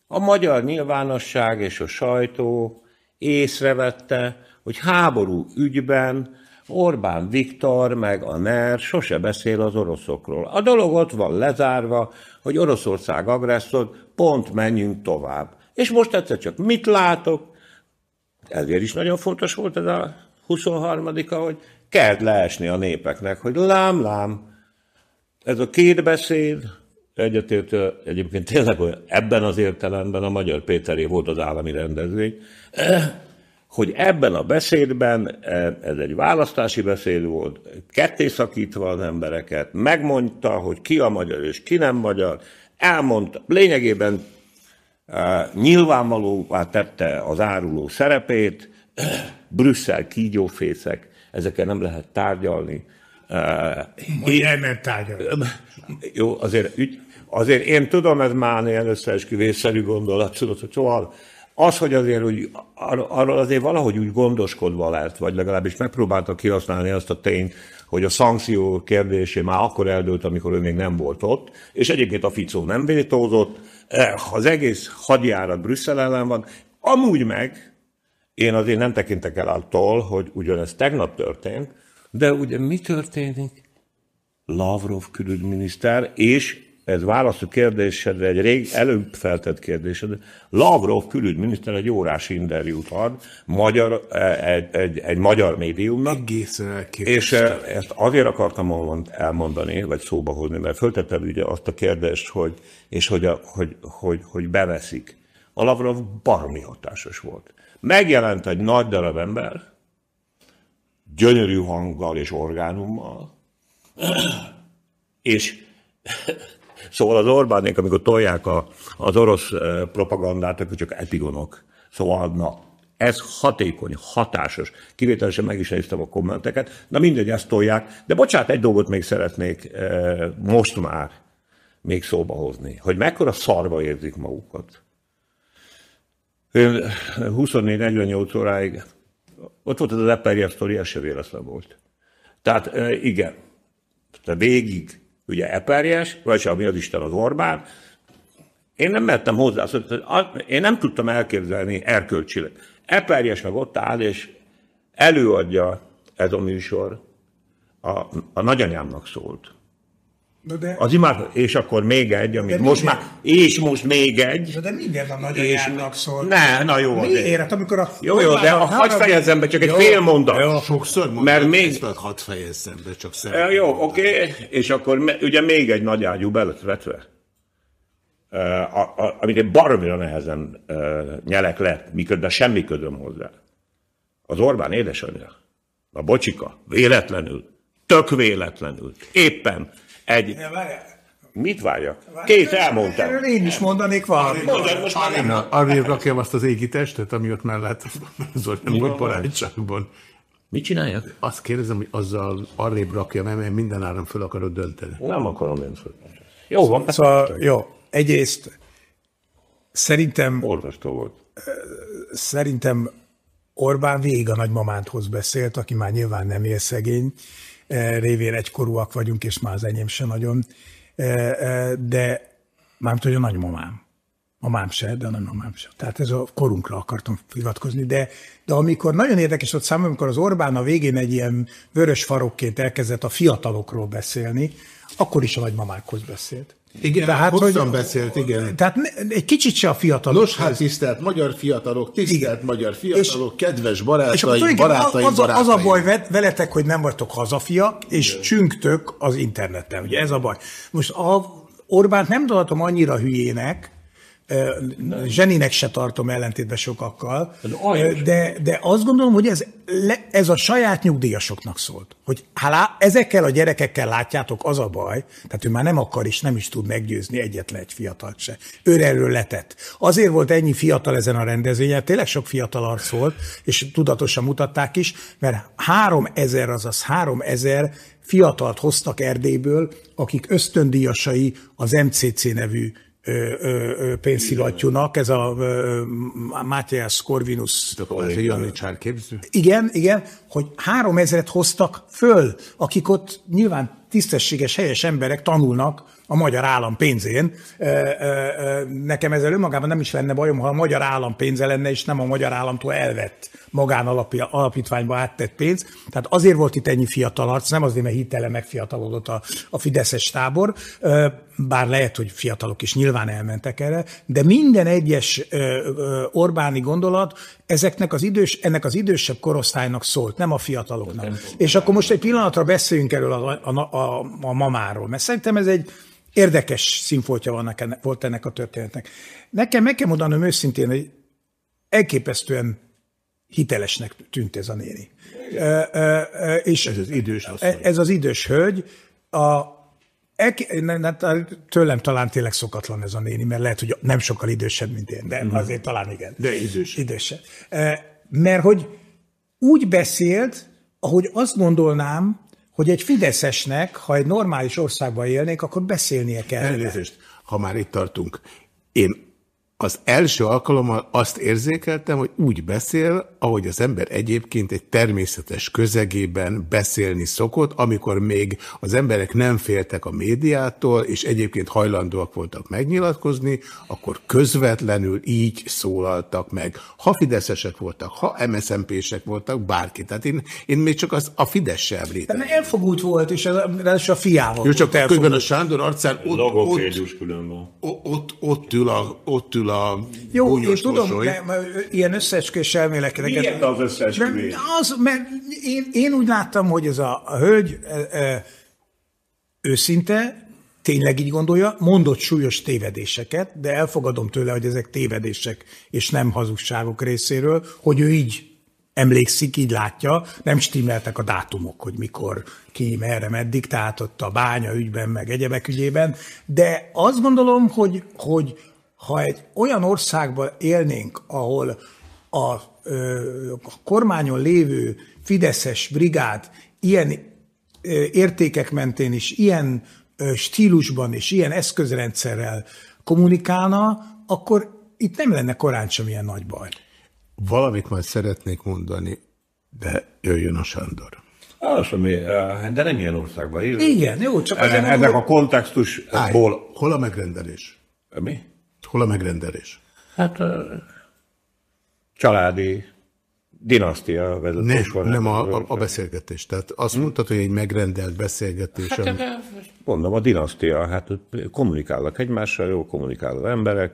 a magyar nyilvánosság és a sajtó észrevette, hogy háború ügyben Orbán Viktor meg a NER sose beszél az oroszokról. A dolog ott van lezárva, hogy Oroszország agresszor, pont menjünk tovább. És most egyszer csak mit látok? Ezért is nagyon fontos volt ez a 23-a, hogy kell leesni a népeknek, hogy lám, lám, ez a két beszéd, egyetértő, egyébként tényleg ebben az értelemben a Magyar Péteré volt az állami rendezvény, hogy ebben a beszédben, e, ez egy választási beszéd volt, ketté szakítva az embereket, megmondta, hogy ki a magyar és ki nem magyar, elmondta, lényegében e, nyilvánvalóvá tette az áruló szerepét, [clears throat] Brüsszel kígyófészek, ezekkel nem lehet tárgyalni. Én nem tárgyalni. Jó, azért, azért én tudom, ez már ilyen összeesküvésszerű gondolat, tudod, hogy soha az, hogy azért úgy, arról azért valahogy úgy gondoskodva lett, vagy legalábbis megpróbáltak kihasználni azt a tényt, hogy a szankció kérdésé már akkor eldőlt, amikor ő még nem volt ott, és egyébként a Ficó nem vétózott, eh, az egész hadjárat Brüsszel ellen van, amúgy meg én azért nem tekintek el attól, hogy ugyanez tegnap történt, de ugye mi történik? Lavrov külügyminiszter és ez válasz a kérdésedre, egy rég előbb feltett kérdésedre. Lavrov külügyminiszter egy órás interjút ad magyar, e, egy, egy, egy magyar médiumnak. Egészen És e, ezt azért akartam elmondani, vagy szóba hozni, mert föltettem ugye azt a kérdést, hogy, és hogy, a, hogy, hogy, hogy beveszik. A Lavrov baromi hatásos volt. Megjelent egy nagy darab ember, gyönyörű hanggal és orgánummal, [clears throat] és Szóval az Orbánék, amikor tolják a, az orosz propagandát, akkor csak epigonok. Szóval na, Ez hatékony, hatásos. Kivételesen meg is néztem a kommenteket. Na mindegy, ezt tolják. De bocsánat, egy dolgot még szeretnék e, most már még szóba hozni. Hogy mekkora szarva érzik magukat. 24-48 óráig ott volt az Eperje sztori, ez se volt. Tehát e, igen, tehát végig ugye Eperjes, vagy ami az Isten az Orbán, én nem mertem hozzá, én nem tudtam elképzelni erkölcsileg. Eperjes meg ott áll, és előadja ez a műsor, a, a nagyanyámnak szólt. De... Az imád, és akkor még egy, amit most már, és most még egy. De, de minden a nagyanyámnak szól. Ne, na jó. Miért? Hát amikor a... Jó, jó, de a hadd fejezzem be, csak egy jó, fél mondat. Jó, sokszor mondom, mert még... hadd fejezzem be, csak szeretném. Jó, oké, okay. és akkor ugye még egy nagy ágyú be lett vetve. Uh, a, a, amit én baromira nehezen uh, nyelek le, miközben semmi ködöm hozzá. Az Orbán édesanyja, a bocsika, véletlenül, tök véletlenül, éppen egy... Mit várjak? Két elmondtam. Én is mondanék valamit. Arrébb rakjam azt az égi testet, ami ott mellett [laughs] volt barátságban. Mit csináljak? Azt kérdezem, hogy azzal arrébb rakjam, mert minden áram föl akarod dönteni. Nem akarom én föl. Jó van. Szóval, jó. Egyrészt szerintem... Olvastó volt. Szerintem Orbán végig a nagymamánthoz beszélt, aki már nyilván nem él szegény, révén egykorúak vagyunk, és már az enyém se nagyon, e, e, de már hogy a nagymamám. Mamám se, de a nagymamám se. Tehát ez a korunkra akartam hivatkozni, de, de amikor nagyon érdekes ott számomra, amikor az Orbán a végén egy ilyen vörös farokként elkezdett a fiatalokról beszélni, akkor is a nagymamákhoz beszélt. Igen, tehát, hosszan hogy, beszélt, igen. Tehát egy kicsit se a fiatalok. Nos, hát tisztelt magyar fiatalok, tisztelt igen. magyar fiatalok, és, kedves barátaim, és barátaim, az, barátaim. Az a baj veletek, hogy nem vagytok hazafia, és igen. csüngtök az interneten, ugye ez a baj. Most a Orbánt nem tartom annyira hülyének, Zseninek se tartom ellentétben sokakkal, de, de azt gondolom, hogy ez, ez a saját nyugdíjasoknak szólt. Hogy hálá, ezekkel a gyerekekkel látjátok, az a baj, tehát ő már nem akar és nem is tud meggyőzni egyetlen egy fiatalt se. Ő erről letett. Azért volt ennyi fiatal ezen a rendezvényen, tényleg sok fiatal arc volt, és tudatosan mutatták is, mert három ezer, azaz három ezer fiatalt hoztak Erdélyből, akik ösztöndíjasai az MCC nevű pénzszivattyúnak, ez a Matthias Corvinus. Igen, igen, hogy három ezeret hoztak föl, akik ott nyilván tisztességes, helyes emberek tanulnak a magyar állam pénzén. Nekem ezzel önmagában nem is lenne bajom, ha a magyar állam pénze lenne, és nem a magyar államtól elvett alapítványba áttett pénz. Tehát azért volt itt ennyi fiatal arc, nem azért, mert hitele megfiatalodott a, a Fideszes tábor, bár lehet, hogy fiatalok is nyilván elmentek erre, de minden egyes Orbáni gondolat ezeknek az idős, ennek az idősebb korosztálynak szólt, nem a fiataloknak. Nem És akkor most egy pillanatra beszéljünk erről a, a, a, a mamáról, mert szerintem ez egy érdekes színfoltja van ennek, volt ennek a történetnek. Nekem meg kell mondanom őszintén, hogy elképesztően hitelesnek tűnt ez a néni. És ez az idős asszony. Ez az idős hölgy. A, tőlem talán tényleg szokatlan ez a néni, mert lehet, hogy nem sokkal idősebb, mint én, de mm. azért talán igen. De idős. Idősebb. Mert hogy úgy beszélt, ahogy azt gondolnám, hogy egy fideszesnek, ha egy normális országban élnék, akkor beszélnie kell. Elnézést, ha már itt tartunk. Én az első alkalommal azt érzékeltem, hogy úgy beszél, ahogy az ember egyébként egy természetes közegében beszélni szokott, amikor még az emberek nem féltek a médiától, és egyébként hajlandóak voltak megnyilatkozni, akkor közvetlenül így szólaltak meg. Ha fideszesek voltak, ha MSZMP-sek voltak, bárki. Tehát én, én még csak az, a Fidesz sem említem. De elfogult volt, és ez a fiával Jó, csak közben a Sándor arcán ott, ott, ott, ott, ott, ül a, ott ül a Jó, én tudom, de, ilyen összeesküvés elméleteket. Milyen az összeesküvés? Az, mert én, én úgy láttam, hogy ez a, a hölgy e, e, őszinte, tényleg így gondolja, mondott súlyos tévedéseket, de elfogadom tőle, hogy ezek tévedések és nem hazugságok részéről, hogy ő így emlékszik, így látja, nem stimmeltek a dátumok, hogy mikor, ki, merre, meddig, tehát ott a bánya ügyben, meg egyebek ügyében, de azt gondolom, hogy, hogy ha egy olyan országban élnénk, ahol a, a kormányon lévő Fideszes brigád ilyen értékek mentén is, ilyen stílusban és ilyen eszközrendszerrel kommunikálna, akkor itt nem lenne korán sem ilyen nagy baj. Valamit majd szeretnék mondani, de jöjjön a Sándor. Az, ami, de nem ilyen országban él. Igen, jó, csak azért Ennek a kontextusból... Hol a megrendelés? Mi? Hol a megrendelés? Hát családi dinasztia vezetés nem, Nem a, a, a beszélgetés. Tehát azt hm? mondtad, hogy egy megrendelt beszélgetés. Hát, ami... Mondom, a dinasztia, hát kommunikálnak egymással, jó kommunikáló emberek,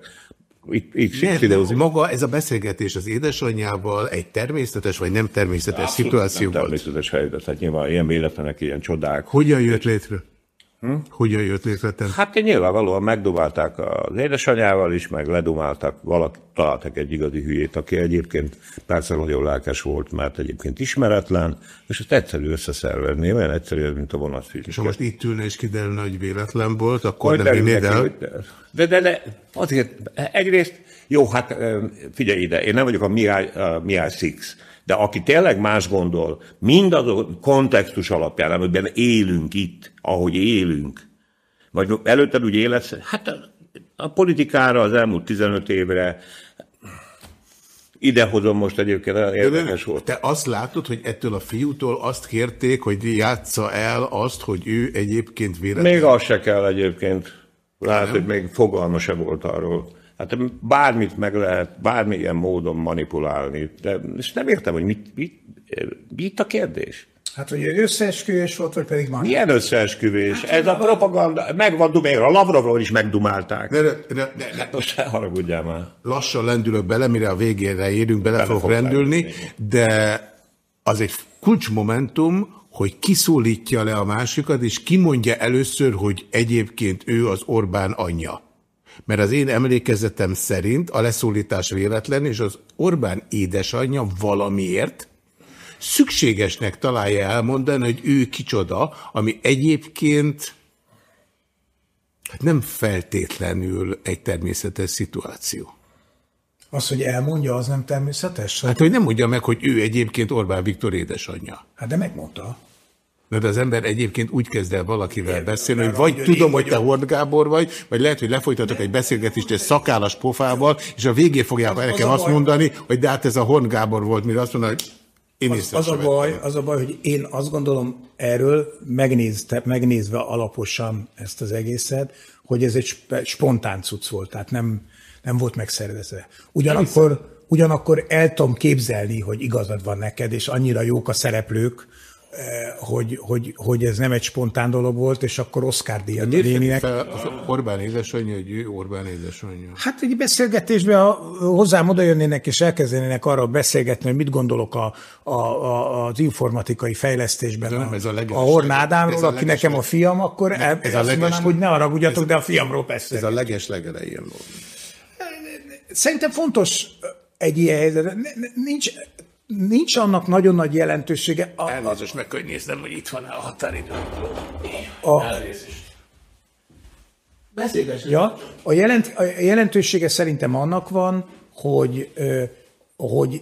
X, X maga ez a beszélgetés az édesanyjával egy természetes vagy nem természetes szituációban? Nem természetes helyzet, hát nyilván ilyen véletlenek, ilyen csodák. Hogyan jött létre? Hm? Hogyan jött létre? Hát nyilvánvalóan megdumálták az édesanyával is, meg ledumáltak, valaki találtak egy igazi hülyét, aki egyébként persze nagyon lelkes volt, mert egyébként ismeretlen, és ezt egyszerű összeszervezni, olyan egyszerű, mint a vonatfilm. És ha most itt ülne és kiderülne, hogy véletlen volt, akkor hogy nem vinnéd el? De, de, de, azért egyrészt, jó, hát figyelj ide, én nem vagyok a Mihály, a Mihály Six, de aki tényleg más gondol, mindaz a kontextus alapján, amiben élünk itt, ahogy élünk, vagy előtted úgy életsz, hát a politikára az elmúlt 15 évre idehozom most egyébként, érdekes volt. Te azt látod, hogy ettől a fiútól azt kérték, hogy játsza el azt, hogy ő egyébként véletlenül... Még az se kell egyébként. Lehet, hogy még fogalma se volt arról. Hát bármit meg lehet, bármilyen módon manipulálni. De, és nem értem, hogy mit, mit, mit a kérdés. Hát, hogy összeesküvés volt, vagy pedig már? Milyen összeesküvés? Hát, Ez a propaganda, megvan dumálva, a Lavrovról is megdumálták. De, de, de, de, hát most se haragudjál már. Lassan lendülök bele, mire a végére érünk, bele, bele fogok rendülni, de az egy kulcsmomentum, hogy kiszólítja le a másikat, és kimondja először, hogy egyébként ő az Orbán anyja. Mert az én emlékezetem szerint a leszólítás véletlen, és az Orbán édesanyja valamiért szükségesnek találja elmondani, hogy ő kicsoda, ami egyébként hát nem feltétlenül egy természetes szituáció. Az, hogy elmondja, az nem természetes? Hát, hogy nem mondja meg, hogy ő egyébként Orbán Viktor édesanyja. Hát de megmondta. De az ember egyébként úgy kezd el valakivel beszélni, hogy vagy tudom, hogy te Hord Gábor vagy, vagy lehet, hogy lefolytatok egy beszélgetést egy szakállas pofával, és a végén fogják nekem az azt mondani, hogy de hát ez a Hord Gábor volt, mire azt mondani, hogy én az, az, a baj, az a baj, hogy én azt gondolom erről, megnézte, megnézve alaposan ezt az egészet, hogy ez egy spontán cucc volt, tehát nem, nem volt megszervezve. Ugyanakkor, ugyanakkor el tudom képzelni, hogy igazad van neked, és annyira jók a szereplők, hogy, hogy, hogy ez nem egy spontán dolog volt, és akkor Oscar díjat Léninek. Az Orbán édesanyja, hogy ő Orbán édesanyja. Hát egy beszélgetésben, ha hozzám oda jönnének és elkezdenének arra beszélgetni, hogy mit gondolok a, a, a, az informatikai fejlesztésben nem, ez a, leges, a Horn Ádámról, aki leges, nekem a fiam, akkor nem, el, ez a leges, mondanám, hogy ne haragudjatok, de a fiamról beszélek. Ez a leges legelején volt. Szerintem fontos egy ilyen helyzet. Nincs, nincs annak nagyon nagy jelentősége. A, Elnézést meg, hogy néznem, hogy itt van a határidő. A, Ja, a, jelent, a jelentősége szerintem annak van, hogy, hogy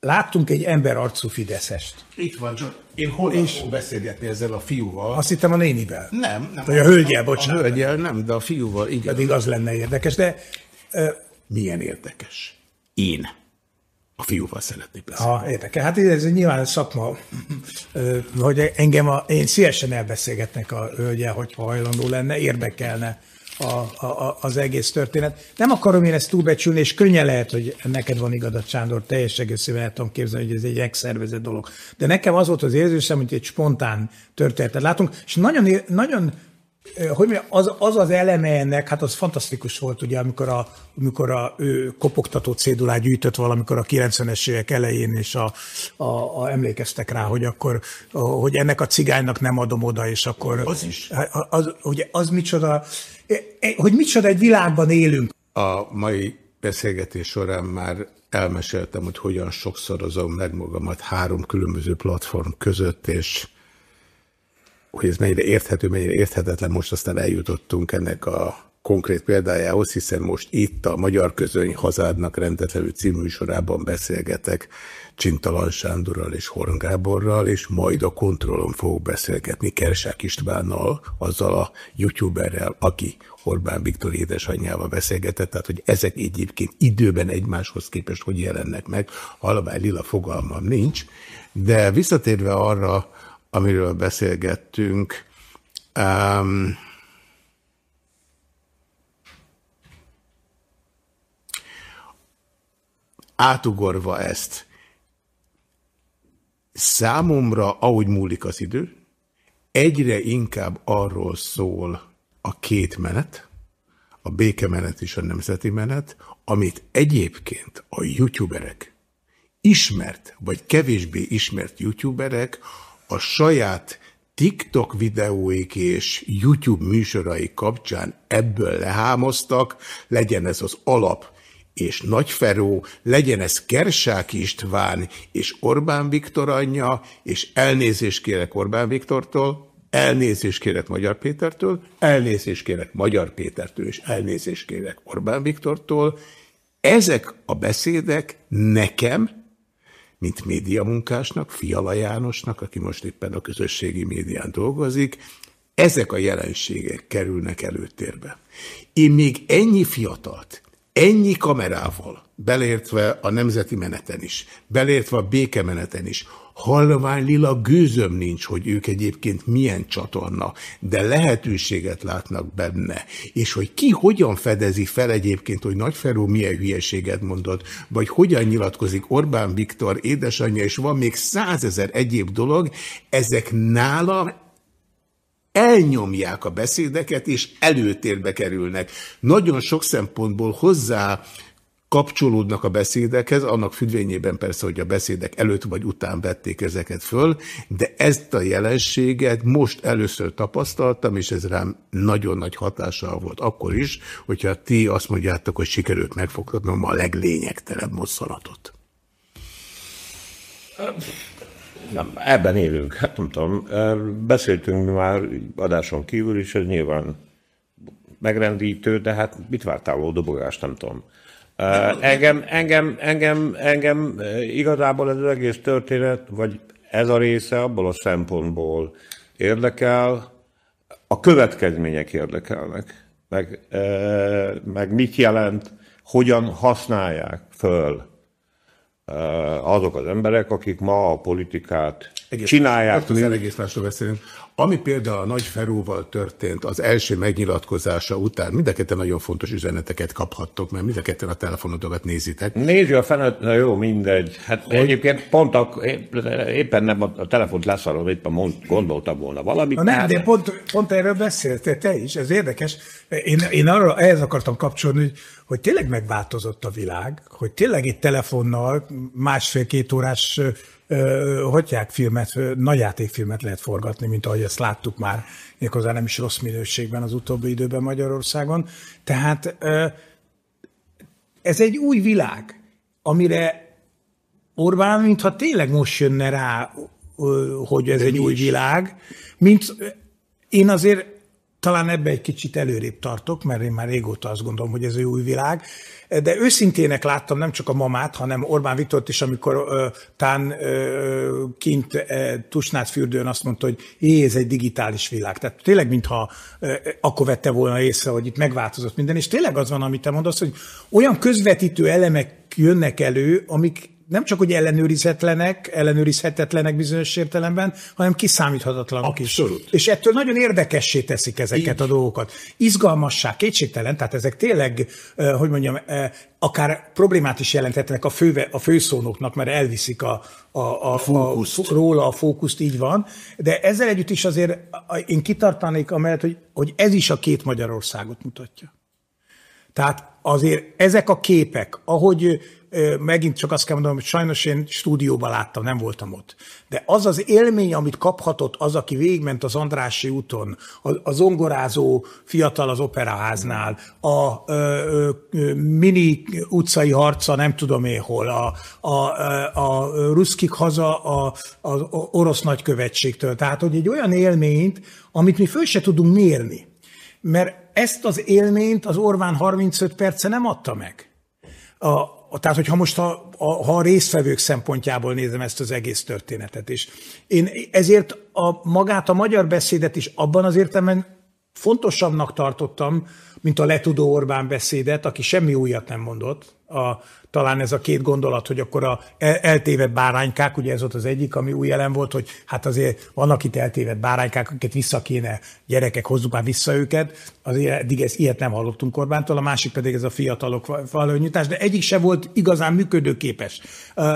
láttunk egy emberarcú Fideszest. Itt van, csak én hol és beszélgetni ezzel a fiúval? Azt hittem a nénivel. Nem. nem vagy a hölgyel, bocsánat. A hölgyel nem, de a fiúval, igen. Pedig az lenne érdekes, de... Milyen érdekes? Én a fiúval szeretnék beszélni. Ha, érdekel. Hát ez nyilván szakma, hogy engem a, én szívesen elbeszélgetnek a hölgye, hogy hajlandó lenne, érdekelne a, a, az egész történet. Nem akarom én ezt túlbecsülni, és könnyen lehet, hogy neked van igazad, Sándor, teljes egészében el tudom képzelni, hogy ez egy megszervezett dolog. De nekem az volt az érzésem, hogy egy spontán történetet látunk, és nagyon, nagyon hogy mondjam, az, az az eleme ennek, hát az fantasztikus volt, ugye, amikor a, amikor a ő kopogtató cédulát gyűjtött valamikor a 90-es évek elején, és a, a, a, emlékeztek rá, hogy akkor, hogy ennek a cigánynak nem adom oda, és akkor... Az is. Az, ugye, az micsoda, hogy micsoda egy világban élünk. A mai beszélgetés során már elmeséltem, hogy hogyan sokszorozom meg magamat három különböző platform között, és hogy ez mennyire érthető, mennyire érthetetlen, most aztán eljutottunk ennek a konkrét példájához, hiszen most itt a Magyar Közöny Hazádnak rendetlenül című sorában beszélgetek Csintalan Sándorral és Horn Gáborral, és majd a kontrollon fogok beszélgetni Kersák Istvánnal, azzal a youtuberrel, aki Orbán Viktor édesanyjával beszélgetett, tehát hogy ezek egyébként időben egymáshoz képest hogy jelennek meg, halvány lila fogalmam nincs, de visszatérve arra, amiről beszélgettünk, um, átugorva ezt, számomra, ahogy múlik az idő, egyre inkább arról szól a két menet, a békemenet és a nemzeti menet, amit egyébként a youtuberek, ismert vagy kevésbé ismert youtuberek a saját TikTok videóik és YouTube műsorai kapcsán ebből lehámoztak, legyen ez az alap és Nagyferó, legyen ez Kersák István és Orbán Viktor anyja, és elnézést kérek Orbán Viktortól, elnézést kérek Magyar Pétertől, elnézést kérek Magyar Pétertől, és elnézést kérek Orbán Viktortól. Ezek a beszédek nekem, mint médiamunkásnak, Fiala Jánosnak, aki most éppen a közösségi médián dolgozik, ezek a jelenségek kerülnek előtérbe. Én még ennyi fiatalt, ennyi kamerával, belértve a nemzeti meneten is, belértve a békemeneten is, halvány lila gőzöm nincs, hogy ők egyébként milyen csatorna, de lehetőséget látnak benne, és hogy ki hogyan fedezi fel egyébként, hogy Nagyferó milyen hülyeséget mondott, vagy hogyan nyilatkozik Orbán Viktor édesanyja, és van még százezer egyéb dolog, ezek nálam elnyomják a beszédeket, és előtérbe kerülnek. Nagyon sok szempontból hozzá kapcsolódnak a beszédekhez, annak függvényében persze, hogy a beszédek előtt vagy után vették ezeket föl, de ezt a jelenséget most először tapasztaltam, és ez rám nagyon nagy hatással volt akkor is, hogyha ti azt mondjátok, hogy sikerült megfogtatnom a leglényegtelebb mosszanatot. Nem, ebben élünk. Hát nem tudom, beszéltünk már adáson kívül is, ez nyilván megrendítő, de hát mit vártál dobogást, nem tudom. Engem, engem, engem, engem igazából ez az egész történet, vagy ez a része abból a szempontból érdekel, a következmények érdekelnek, meg, meg mit jelent, hogyan használják föl azok az emberek, akik ma a politikát egész, csinálják. Az egész másról beszélünk. Ami például a Nagy Feróval történt az első megnyilatkozása után, mind a nagyon fontos üzeneteket kaphattok, mert mind a a telefonodokat nézitek. Nézd a fenet, na jó, mindegy. Hát hogy? egyébként pont a, éppen nem a, a telefont leszarom, éppen mond, gondoltam volna valamit. Na nem, hát... de pont, pont erről beszéltél te is, ez érdekes. Én, én arra ehhez akartam kapcsolni, hogy, hogy tényleg megváltozott a világ, hogy tényleg egy telefonnal másfél-két órás hogyják filmet, nagy játékfilmet lehet forgatni, mint ahogy ezt láttuk már, méghozzá nem is rossz minőségben az utóbbi időben Magyarországon. Tehát ez egy új világ, amire Orbán, mintha tényleg most jönne rá, hogy ez De egy új is. világ, mint én azért talán ebbe egy kicsit előrébb tartok, mert én már régóta azt gondolom, hogy ez egy új világ, de őszintének láttam nem csak a mamát, hanem Orbán Viktort is, amikor uh, tán uh, kint uh, Tusnád fürdőn azt mondta, hogy jé, ez egy digitális világ. Tehát tényleg, mintha uh, akkor vette volna észre, hogy itt megváltozott minden, és tényleg az van, amit te mondasz, hogy olyan közvetítő elemek jönnek elő, amik nem csak, hogy ellenőrizetlenek, ellenőrizhetetlenek bizonyos értelemben, hanem kiszámíthatatlanok Abszolút. is. És ettől nagyon érdekessé teszik ezeket Így. a dolgokat. Izgalmassá, kétségtelen, tehát ezek tényleg, hogy mondjam, akár problémát is jelentetnek a, fő, a főszónoknak, mert elviszik a, a, a, a, fókuszt. a róla a fókuszt, így van. De ezzel együtt is azért én kitartanék amellett, hogy, hogy ez is a két Magyarországot mutatja. Tehát azért ezek a képek, ahogy megint csak azt kell mondanom, hogy sajnos én stúdióban láttam, nem voltam ott. De az az élmény, amit kaphatott az, aki végigment az Andrási úton, a, a zongorázó fiatal az operaháznál, a a, a mini utcai harca, nem tudom én hol, a, a, a, ruszkik haza a orosz nagykövetségtől. Tehát, hogy egy olyan élményt, amit mi föl se tudunk mérni. Mert ezt az élményt az Orbán 35 perce nem adta meg. A, tehát, hogyha most a, a, ha a résztvevők szempontjából nézem ezt az egész történetet, és én ezért a, magát a magyar beszédet is abban az értelemben fontosabbnak tartottam, mint a letudó Orbán beszédet, aki semmi újat nem mondott. A, talán ez a két gondolat, hogy akkor a eltévedt báránykák, ugye ez volt az egyik, ami új jelen volt, hogy hát azért vannak itt eltévedt báránykák, akiket vissza kéne, gyerekek, hozzuk már vissza őket. Azért eddig ez, ilyet nem hallottunk Orbántól, a másik pedig ez a fiatalok valónyítás, de egyik se volt igazán működőképes.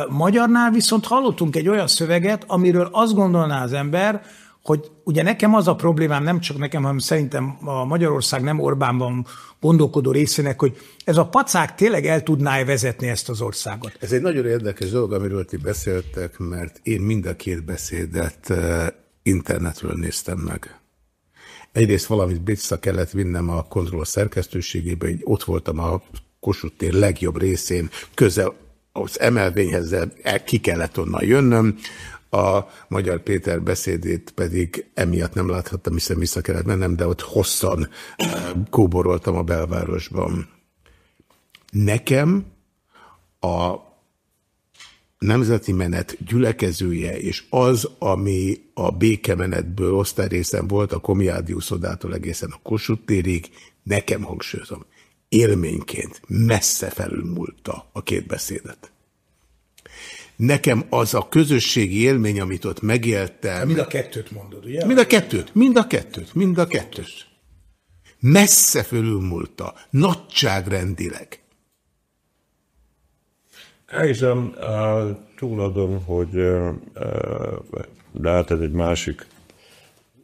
Magyarnál viszont hallottunk egy olyan szöveget, amiről azt gondolná az ember, hogy ugye nekem az a problémám, nem csak nekem, hanem szerintem a Magyarország nem Orbánban gondolkodó részének, hogy ez a pacák tényleg el tudná -e vezetni ezt az országot. Ez egy nagyon érdekes dolog, amiről ti beszéltek, mert én mind a két beszédet eh, internetről néztem meg. Egyrészt valamit vissza kellett vinnem a kontroll szerkesztőségébe, így ott voltam a Kossuth tér legjobb részén, közel az emelvényhez, ki kellett onnan jönnöm, a Magyar Péter beszédét pedig emiatt nem láthattam, hiszen vissza kellett mennem, de ott hosszan kóboroltam a belvárosban. Nekem a nemzeti menet gyülekezője, és az, ami a békemenetből osztályrészem volt, a Komiádiuszodától egészen a Kossuth térig, nekem hangsúlyozom, élményként messze felülmúlta a két beszédet. Nekem az a közösségi élmény, amit ott megéltem... Mind a kettőt mondod, ugye? Mind a kettőt, mind a kettőt, mind a kettőt. Messze fölülmúlta, nagyságrendileg. Elhiszem, túladom, hogy de hát ez egy másik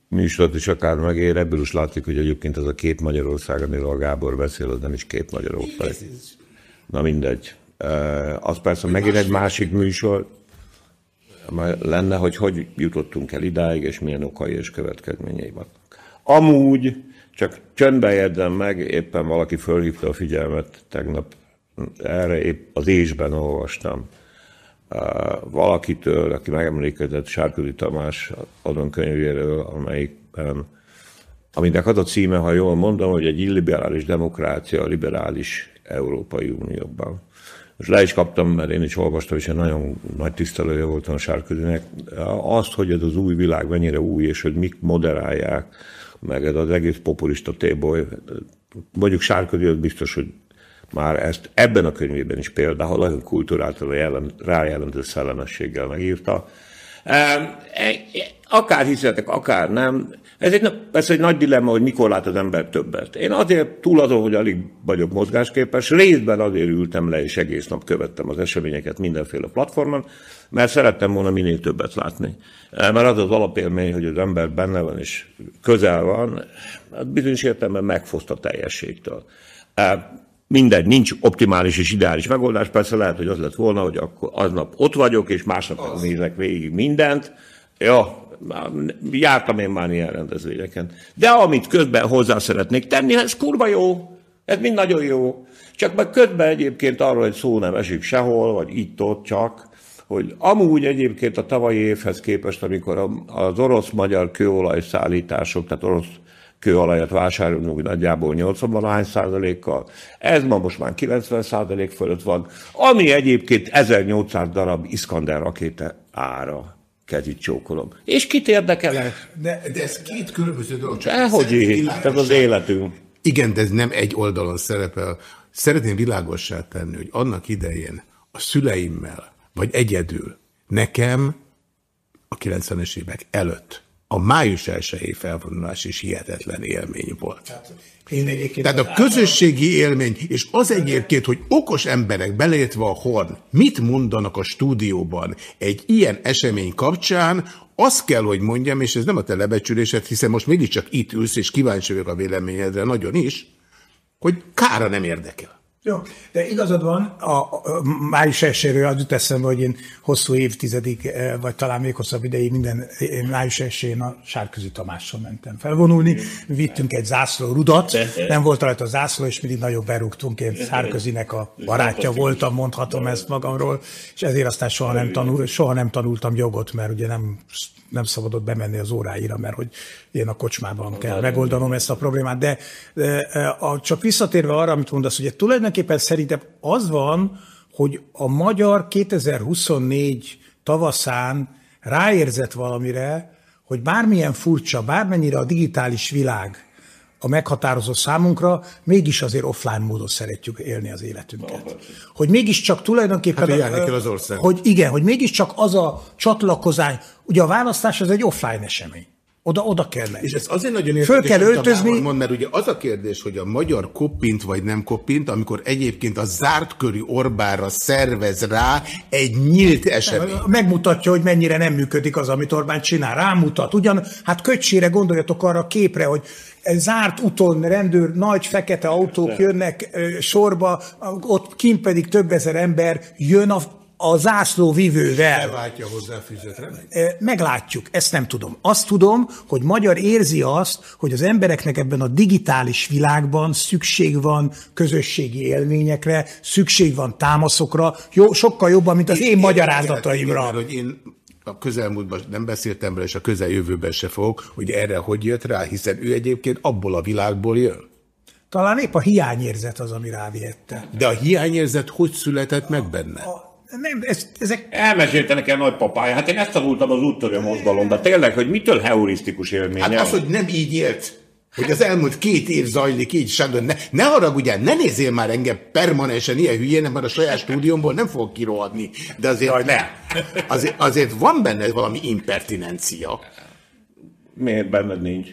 műsort is akár megér, ebből is látszik, hogy egyébként ez a két Magyarország, amiről a Gábor beszél, az nem is két Magyarország. Na mindegy. Az persze megint egy másik műsor lenne, hogy hogy jutottunk el idáig, és milyen okai és következményei vannak. Amúgy, csak csöndbe jegyzem meg, éppen valaki fölhívta a figyelmet tegnap, erre épp az ésben olvastam valakitől, aki megemlékezett Sárközi Tamás azon könyvéről, amelyikben, aminek az a címe, ha jól mondom, hogy egy illiberális demokrácia a liberális Európai Unióban. És le is kaptam, mert én is olvastam, és egy nagyon nagy tisztelője voltam a Sárközinek, azt, hogy ez az új világ mennyire új, és hogy mik moderálják, meg ez az egész populista téboly. Mondjuk Sárközi az biztos, hogy már ezt ebben a könyvében is például nagyon kultúráltal rájelentő szellemességgel megírta. E, akár hiszetek, akár nem, ez egy, persze egy nagy dilemma, hogy mikor lát az ember többet. Én azért túl azon, hogy alig vagyok mozgásképes, részben azért ültem le, és egész nap követtem az eseményeket mindenféle platformon, mert szerettem volna minél többet látni. Mert az az alapélmény, hogy az ember benne van és közel van, az bizonyos értelemben megfoszt a teljességtől. Mindegy, nincs optimális és ideális megoldás, persze lehet, hogy az lett volna, hogy akkor aznap ott vagyok, és másnap nézek végig mindent. Ja, jártam én már ilyen rendezvényeken. De amit közben hozzá szeretnék tenni, ez kurva jó, ez mind nagyon jó. Csak meg közben egyébként arról egy szó nem esik sehol, vagy itt-ott csak, hogy amúgy egyébként a tavalyi évhez képest, amikor az orosz-magyar kőolajszállítások, tehát orosz kőolajat vásárolunk nagyjából 80 hány százalékkal, ez ma most már 90 százalék fölött van, ami egyébként 1800 darab Iskander rakéta ára kezit csókolom. És kit érdekel De, de ez két különböző dolog. Dehogy így, ez az életünk. Igen, de ez nem egy oldalon szerepel. Szeretném világossá tenni, hogy annak idején a szüleimmel, vagy egyedül, nekem a 90-es évek előtt a május 1 felvonulás is hihetetlen élmény volt. Tehát, én Tehát a közösségi élmény, és az egyébként, hogy okos emberek belétve a horn, mit mondanak a stúdióban egy ilyen esemény kapcsán, azt kell, hogy mondjam, és ez nem a te lebecsülésed, hiszen most mégiscsak itt ülsz, és kíváncsi vagyok a véleményedre nagyon is, hogy kára nem érdekel. Jó, de igazad van, a, a május elsőről az jut eszembe, hogy én hosszú évtizedig, eh, vagy talán még hosszabb ideig minden én május elsőjén a Sárközi Tamással mentem felvonulni. Mi vittünk egy zászló rudat, nem volt rajta a zászló, és mindig nagyobb berúgtunk. Én Sárközinek a barátja voltam, mondhatom ezt magamról, és ezért aztán soha nem, tanul, soha nem tanultam jogot, mert ugye nem nem szabadott bemenni az óráira, mert hogy én a kocsmában kell megoldanom ezt a problémát. De, de a, csak visszatérve arra, amit mondasz, hogy tulajdonképpen szerintem az van, hogy a magyar 2024 tavaszán ráérzett valamire, hogy bármilyen furcsa, bármennyire a digitális világ a meghatározó számunkra, mégis azért offline módon szeretjük élni az életünket. Hogy mégiscsak tulajdonképpen... Hát, az ország. Hogy igen, hogy mégiscsak az a csatlakozás, ugye a választás az egy offline esemény. Oda, oda kell menni. És ez azért nagyon érdekes, Föl kell öltözni. Mond, mert ugye az a kérdés, hogy a magyar koppint vagy nem koppint, amikor egyébként a zárt körű Orbánra szervez rá egy nyílt esemény. Megmutatja, hogy mennyire nem működik az, amit Orbán csinál. Rámutat. Ugyan, hát köcsére gondoljatok arra a képre, hogy zárt úton rendőr, nagy fekete autók jönnek sorba, ott kint pedig több ezer ember jön a a zászló vívővel. Megváltja hozzáfűzött Meglátjuk, ezt nem tudom. Azt tudom, hogy magyar érzi azt, hogy az embereknek ebben a digitális világban szükség van közösségi élményekre, szükség van támaszokra, jó, sokkal jobban, mint az én, én magyarázataimra. Én, hogy én a közelmúltban nem beszéltem vele, és a közeljövőben se fogok, hogy erre hogy jött rá, hiszen ő egyébként abból a világból jön. Talán épp a hiányérzet az, ami ráviette. De a hiányérzet hogy született meg benne? A, nem, ez, ezek... Elmesélte nekem nagypapája. Hát én ezt tanultam az úttörő mozgalomban. Tényleg, hogy mitől heurisztikus élmény? Hát az, hogy nem így élt. Hogy az elmúlt két év zajlik így, Sándor, ne, ne haragudjál, ne nézzél már engem permanensen ilyen hülyének, mert a saját [laughs] stúdiómból nem fogok kirohadni. De azért, Jaj, ne. azért, azért van benne valami impertinencia. Miért benned nincs?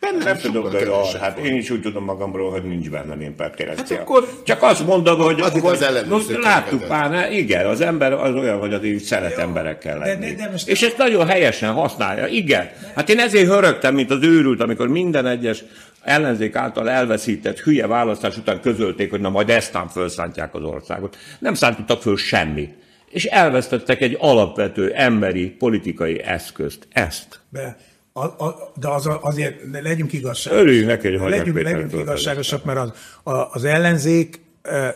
Benne nem tudom, a, hát én is úgy tudom magamról, hogy nincs benne impertinencia. Hát akkor Csak azt mondom, hogy, az hogy az most láttuk már, igen, az ember az olyan, hogy az így szeret Jó, emberekkel lenni. De, de, de most És ezt nagyon helyesen használja, igen. Hát én ezért hörögtem, mint az őrült, amikor minden egyes ellenzék által elveszített hülye választás után közölték, hogy na majd eztán felszántják az országot. Nem szántottak föl semmit. És elvesztettek egy alapvető emberi politikai eszközt. Ezt. De a, a, de az, azért legyünk igazságosak. Örüljünk neki, hogy legyünk, legyünk igazságosak, mert az, a, az ellenzék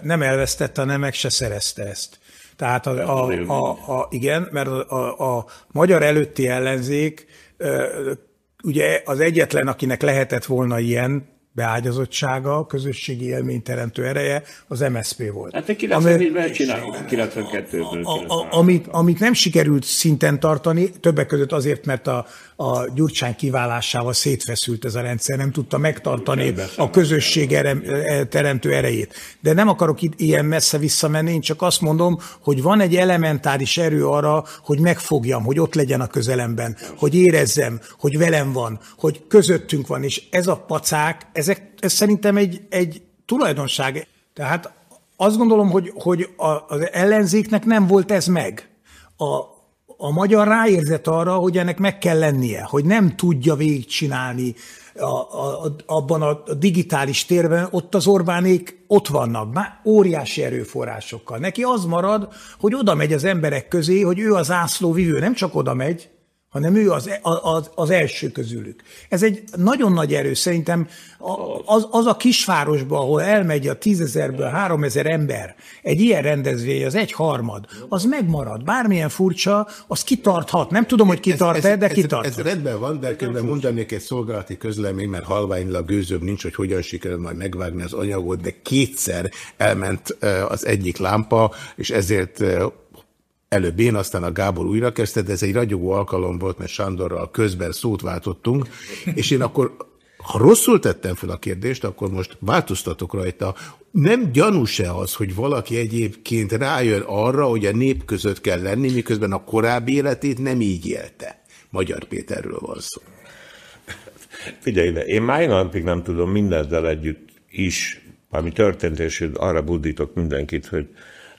nem elvesztette, nem meg se szerezte ezt. Tehát a, a, a, a, igen, mert a, a, a magyar előtti ellenzék ugye az egyetlen, akinek lehetett volna ilyen, beágyazottsága, közösségi élményteremtő ereje az MSZP volt. Hát 94-ben csinálunk, 92-ből. Amit, amit nem sikerült szinten tartani, többek között azért, mert a, a Gyurcsány kiválásával szétfeszült ez a rendszer, nem tudta megtartani a közösség ere, e, teremtő erejét. De nem akarok itt ilyen messze visszamenni, én csak azt mondom, hogy van egy elementáris erő arra, hogy megfogjam, hogy ott legyen a közelemben, hogy érezzem, hogy velem van, hogy közöttünk van, és ez a pacák, ezek, ez szerintem egy, egy tulajdonság. Tehát azt gondolom, hogy, hogy az ellenzéknek nem volt ez meg. A, a magyar ráérzett arra, hogy ennek meg kell lennie, hogy nem tudja végigcsinálni a, a, abban a digitális térben, ott az Orbánék ott vannak, már óriási erőforrásokkal. Neki az marad, hogy oda megy az emberek közé, hogy ő az ászló vívő, nem csak oda megy, hanem ő az, az, az első közülük. Ez egy nagyon nagy erő, szerintem az, az a kisvárosban, ahol elmegy a tízezerből háromezer ember, egy ilyen rendezvény, az egy harmad, az megmarad. Bármilyen furcsa, az kitarthat. Nem tudom, hogy kitart-e, de kitart. Ez, ez, rendben van, de közben mondanék egy szolgálati közlemény, mert halványlag gőzöm nincs, hogy hogyan sikerül majd megvágni az anyagot, de kétszer elment az egyik lámpa, és ezért Előbb én, aztán a Gábor újra kezdte, de ez egy ragyogó alkalom volt, mert Sándorral közben szót váltottunk, és én akkor, ha rosszul tettem fel a kérdést, akkor most változtatok rajta. Nem gyanús-e az, hogy valaki egyébként rájön arra, hogy a nép között kell lenni, miközben a korábbi életét nem így élte? Magyar Péterről van szó. Figyelj ide, én máj napig nem tudom mindezzel együtt is, ami történt, és arra buddítok mindenkit, hogy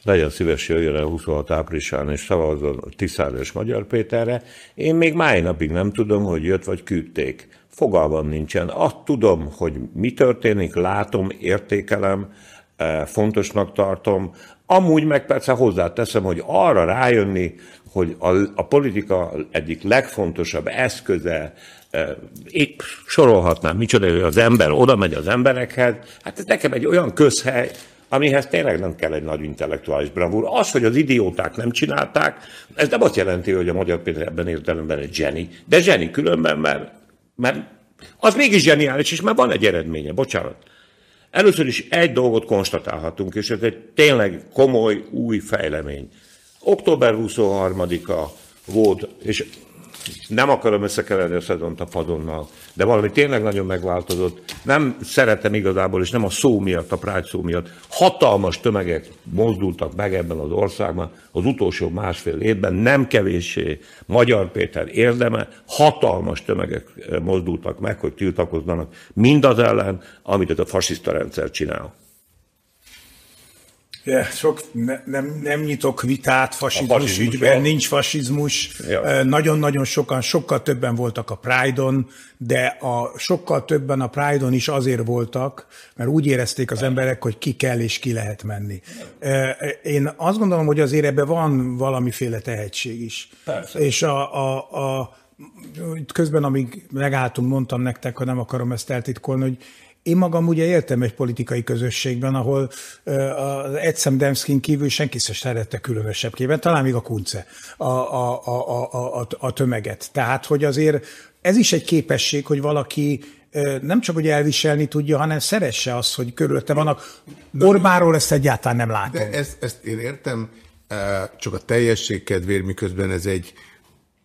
legyen szíves jöjjön el 26 áprilisán, és szavazzon Tiszára és Magyar Péterre. Én még máj napig nem tudom, hogy jött vagy küldték. Fogalmam nincsen. Azt tudom, hogy mi történik, látom, értékelem, fontosnak tartom. Amúgy meg persze hozzáteszem, hogy arra rájönni, hogy a, a politika egyik legfontosabb eszköze, épp sorolhatnám, micsoda, hogy az ember oda megy az emberekhez, hát ez nekem egy olyan közhely, amihez tényleg nem kell egy nagy intellektuális bravúr. Az, hogy az idióták nem csinálták, ez nem azt jelenti, hogy a Magyar Péter ebben értelemben egy zseni, de zseni különben, mert, mert az mégis zseniális, és már van egy eredménye, bocsánat. Először is egy dolgot konstatálhatunk, és ez egy tényleg komoly, új fejlemény. Október 23-a volt, és nem akarom összekeverni a szezont a padonnal, de valami tényleg nagyon megváltozott. Nem szeretem igazából, és nem a szó miatt, a Pride szó miatt. Hatalmas tömegek mozdultak meg ebben az országban az utolsó másfél évben, nem kevéssé Magyar Péter érdeme, hatalmas tömegek eh, mozdultak meg, hogy tiltakozzanak mindaz ellen, amit ez a fasiszta rendszer csinál. Sok, ne, nem, nem nyitok vitát fasizmus, fasizmus ügyben, nincs fasizmus. Ja. Nagyon-nagyon sokan, sokkal többen voltak a Pride-on, de a, sokkal többen a Pride-on is azért voltak, mert úgy érezték az emberek, hogy ki kell és ki lehet menni. Én azt gondolom, hogy azért ebben van valamiféle tehetség is. Persze. És a, a, a közben, amíg megálltunk, mondtam nektek, hogy nem akarom ezt eltitkolni, hogy én magam ugye éltem egy politikai közösségben, ahol az Edzem Demszkin kívül senki sem szerette különösebbképpen, talán még a kunce, a, a, a, a, a, a tömeget. Tehát, hogy azért ez is egy képesség, hogy valaki nem csak, hogy elviselni tudja, hanem szeresse azt, hogy körülötte vannak. Orbáról ezt egyáltalán nem látom. De ezt, ezt én értem, csak a teljesség kedvéért, miközben ez egy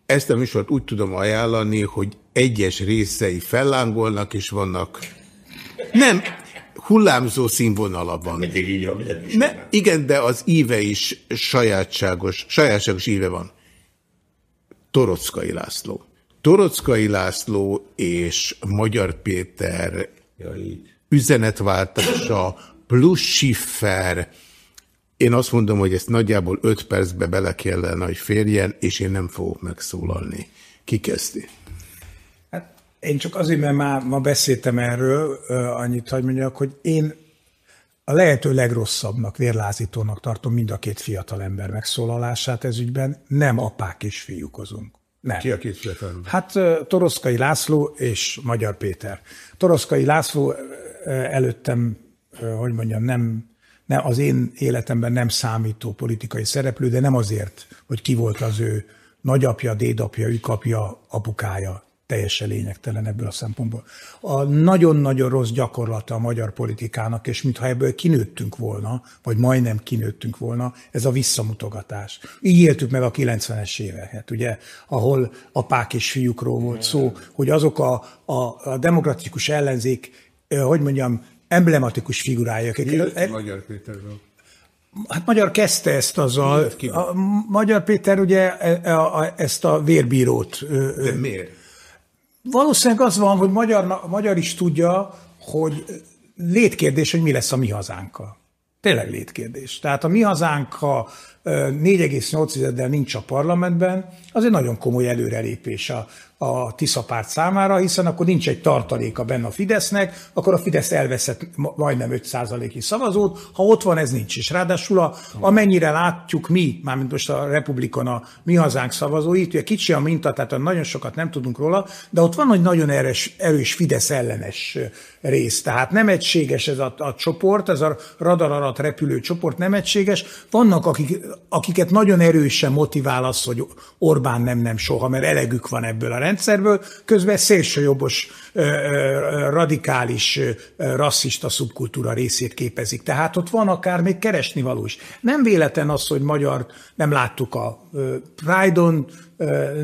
ezt a műsort úgy tudom ajánlani, hogy egyes részei fellángolnak, és vannak nem, hullámzó színvonalabban. Mindig így van, ne, Igen, de az íve is sajátságos, sajátságos íve van. Torockai László. Torockai László és Magyar Péter ja, üzenetváltása plusz Schiffer. Én azt mondom, hogy ezt nagyjából öt percbe bele kellene, hogy férjen, és én nem fogok megszólalni. Ki kezdi? Én csak azért, mert már ma beszéltem erről, annyit, hogy mondjak, hogy én a lehető legrosszabbnak, vérlázítónak tartom mind a két fiatal ember megszólalását ez ügyben. Nem apák és fiúkozunk. Nem. Ki a két fiatal Hát Toroszkai László és Magyar Péter. Toroszkai László előttem, hogy mondjam, nem, nem, az én életemben nem számító politikai szereplő, de nem azért, hogy ki volt az ő nagyapja, dédapja, ükapja, apukája teljesen lényegtelen ebből a szempontból. A nagyon-nagyon rossz gyakorlata a magyar politikának, és mintha ebből kinőttünk volna, vagy majdnem kinőttünk volna, ez a visszamutogatás. Így éltük meg a 90-es éveket, ugye, ahol apák és fiúkról volt szó, hogy azok a, a, a demokratikus ellenzék, hogy mondjam, emblematikus figurája. Magyar Péterről. Hát Magyar kezdte ezt azzal. A Magyar Péter ugye e, e, ezt a vérbírót. De miért? Valószínűleg az van, hogy magyar, magyar is tudja, hogy létkérdés, hogy mi lesz a mi hazánkkal. Tényleg létkérdés. Tehát a mi hazánk, ha 4,8-del nincs a parlamentben, az egy nagyon komoly előrelépés a, a Tisza párt számára, hiszen akkor nincs egy tartaléka benne a Fidesznek, akkor a Fidesz elveszett majdnem 5%-i szavazót, ha ott van, ez nincs is. Ráadásul a, amennyire látjuk mi, mármint most a Republikon a mi hazánk szavazóit, ugye kicsi a minta, tehát nagyon sokat nem tudunk róla, de ott van egy nagyon erős, erős Fidesz ellenes rész. Tehát nem egységes ez a, a csoport, ez a radar alatt repülő csoport nem egységes. Vannak, akik, akiket nagyon erősen motivál az, hogy Orbán nem nem soha, mert elegük van ebből a rendszerből, közben szélsőjobbos, radikális, rasszista szubkultúra részét képezik. Tehát ott van akár még keresni való is. Nem véletlen az, hogy magyar nem láttuk a Pride-on,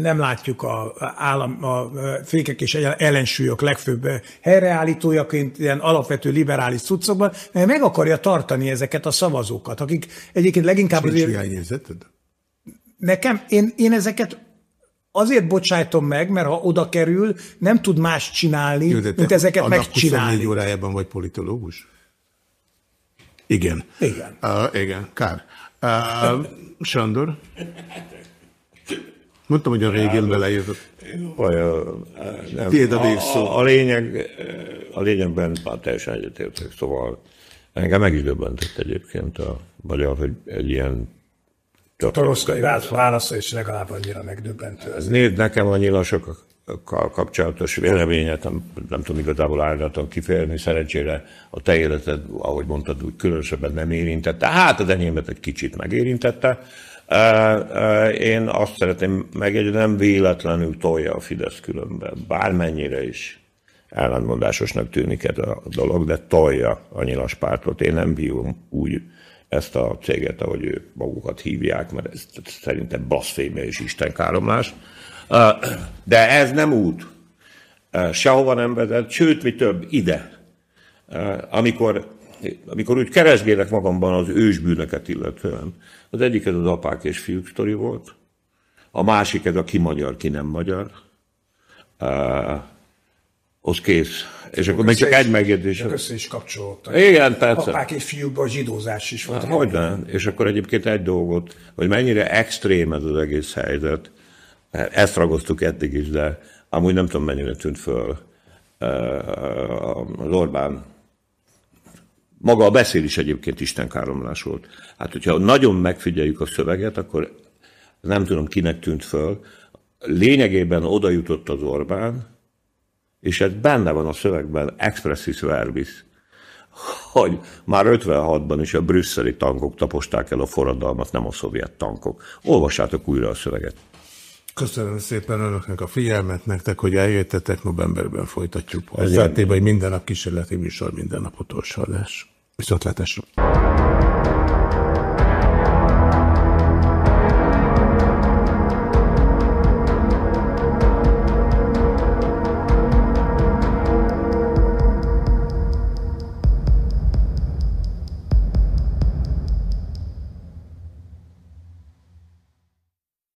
nem látjuk a, állam, a fékek és ellensúlyok legfőbb helyreállítójaként ilyen alapvető liberális cuccokban, mert meg akarja tartani ezeket a szavazókat, akik egyébként leginkább... Azért... Nekem, én, én ezeket azért bocsájtom meg, mert ha oda kerül, nem tud más csinálni, Jó, mint ezeket megcsinálni. 24 órájában vagy politológus? Igen. Igen. Uh, igen, kár. Uh, Sándor? Mondtam, hogy a régén belejutott. Tiéd a végszó. A, a, lényeg, a lényegben már teljesen egyetértek, szóval Engem meg is döbbentett egyébként a magyar, hogy egy ilyen a toroszkai válasza is legalább annyira megdöbbentő. Ez nézd nekem a nyilasokkal kapcsolatos véleményet, nem, nem tudom igazából állítatom kifejezni, szerencsére a te életed, ahogy mondtad, úgy különösebben nem érintette. Hát az enyémet egy kicsit megérintette. Én azt szeretném megjegyezni, nem véletlenül tolja a Fidesz különben, bármennyire is ellentmondásosnak tűnik ez a dolog, de tolja a nyilas pártot. Én nem bírom úgy ezt a céget, ahogy ők magukat hívják, mert ez szerintem blaszfémia és istenkáromlás. De ez nem út. Sehova nem vezet, sőt, mi több, ide. Amikor, amikor úgy keresgélek magamban az ősbűnöket illetően, az egyik ez az apák és fiúk sztori volt, a másik ez a ki magyar, ki nem magyar, az kész. És akkor még csak egy megjegyzés. Össze is kapcsolódtak. Igen, persze. Apák és fiúkban zsidózás is volt. hogy nem. És akkor egyébként egy dolgot, hogy mennyire extrém ez az egész helyzet. Ezt ragoztuk eddig is, de amúgy nem tudom, mennyire tűnt föl az Orbán. Maga a beszél is egyébként istenkáromlás volt. Hát, hogyha nagyon megfigyeljük a szöveget, akkor nem tudom, kinek tűnt föl. Lényegében oda jutott az Orbán, és ez benne van a szövegben, expressis verbis, hogy már 56-ban is a brüsszeli tankok taposták el a forradalmat, nem a szovjet tankok. Olvassátok újra a szöveget. Köszönöm szépen önöknek a figyelmet, nektek, hogy eljöttetek, novemberben folytatjuk. Az hogy minden nap kísérleti műsor, minden nap utolsó adás. Viszontlátásra!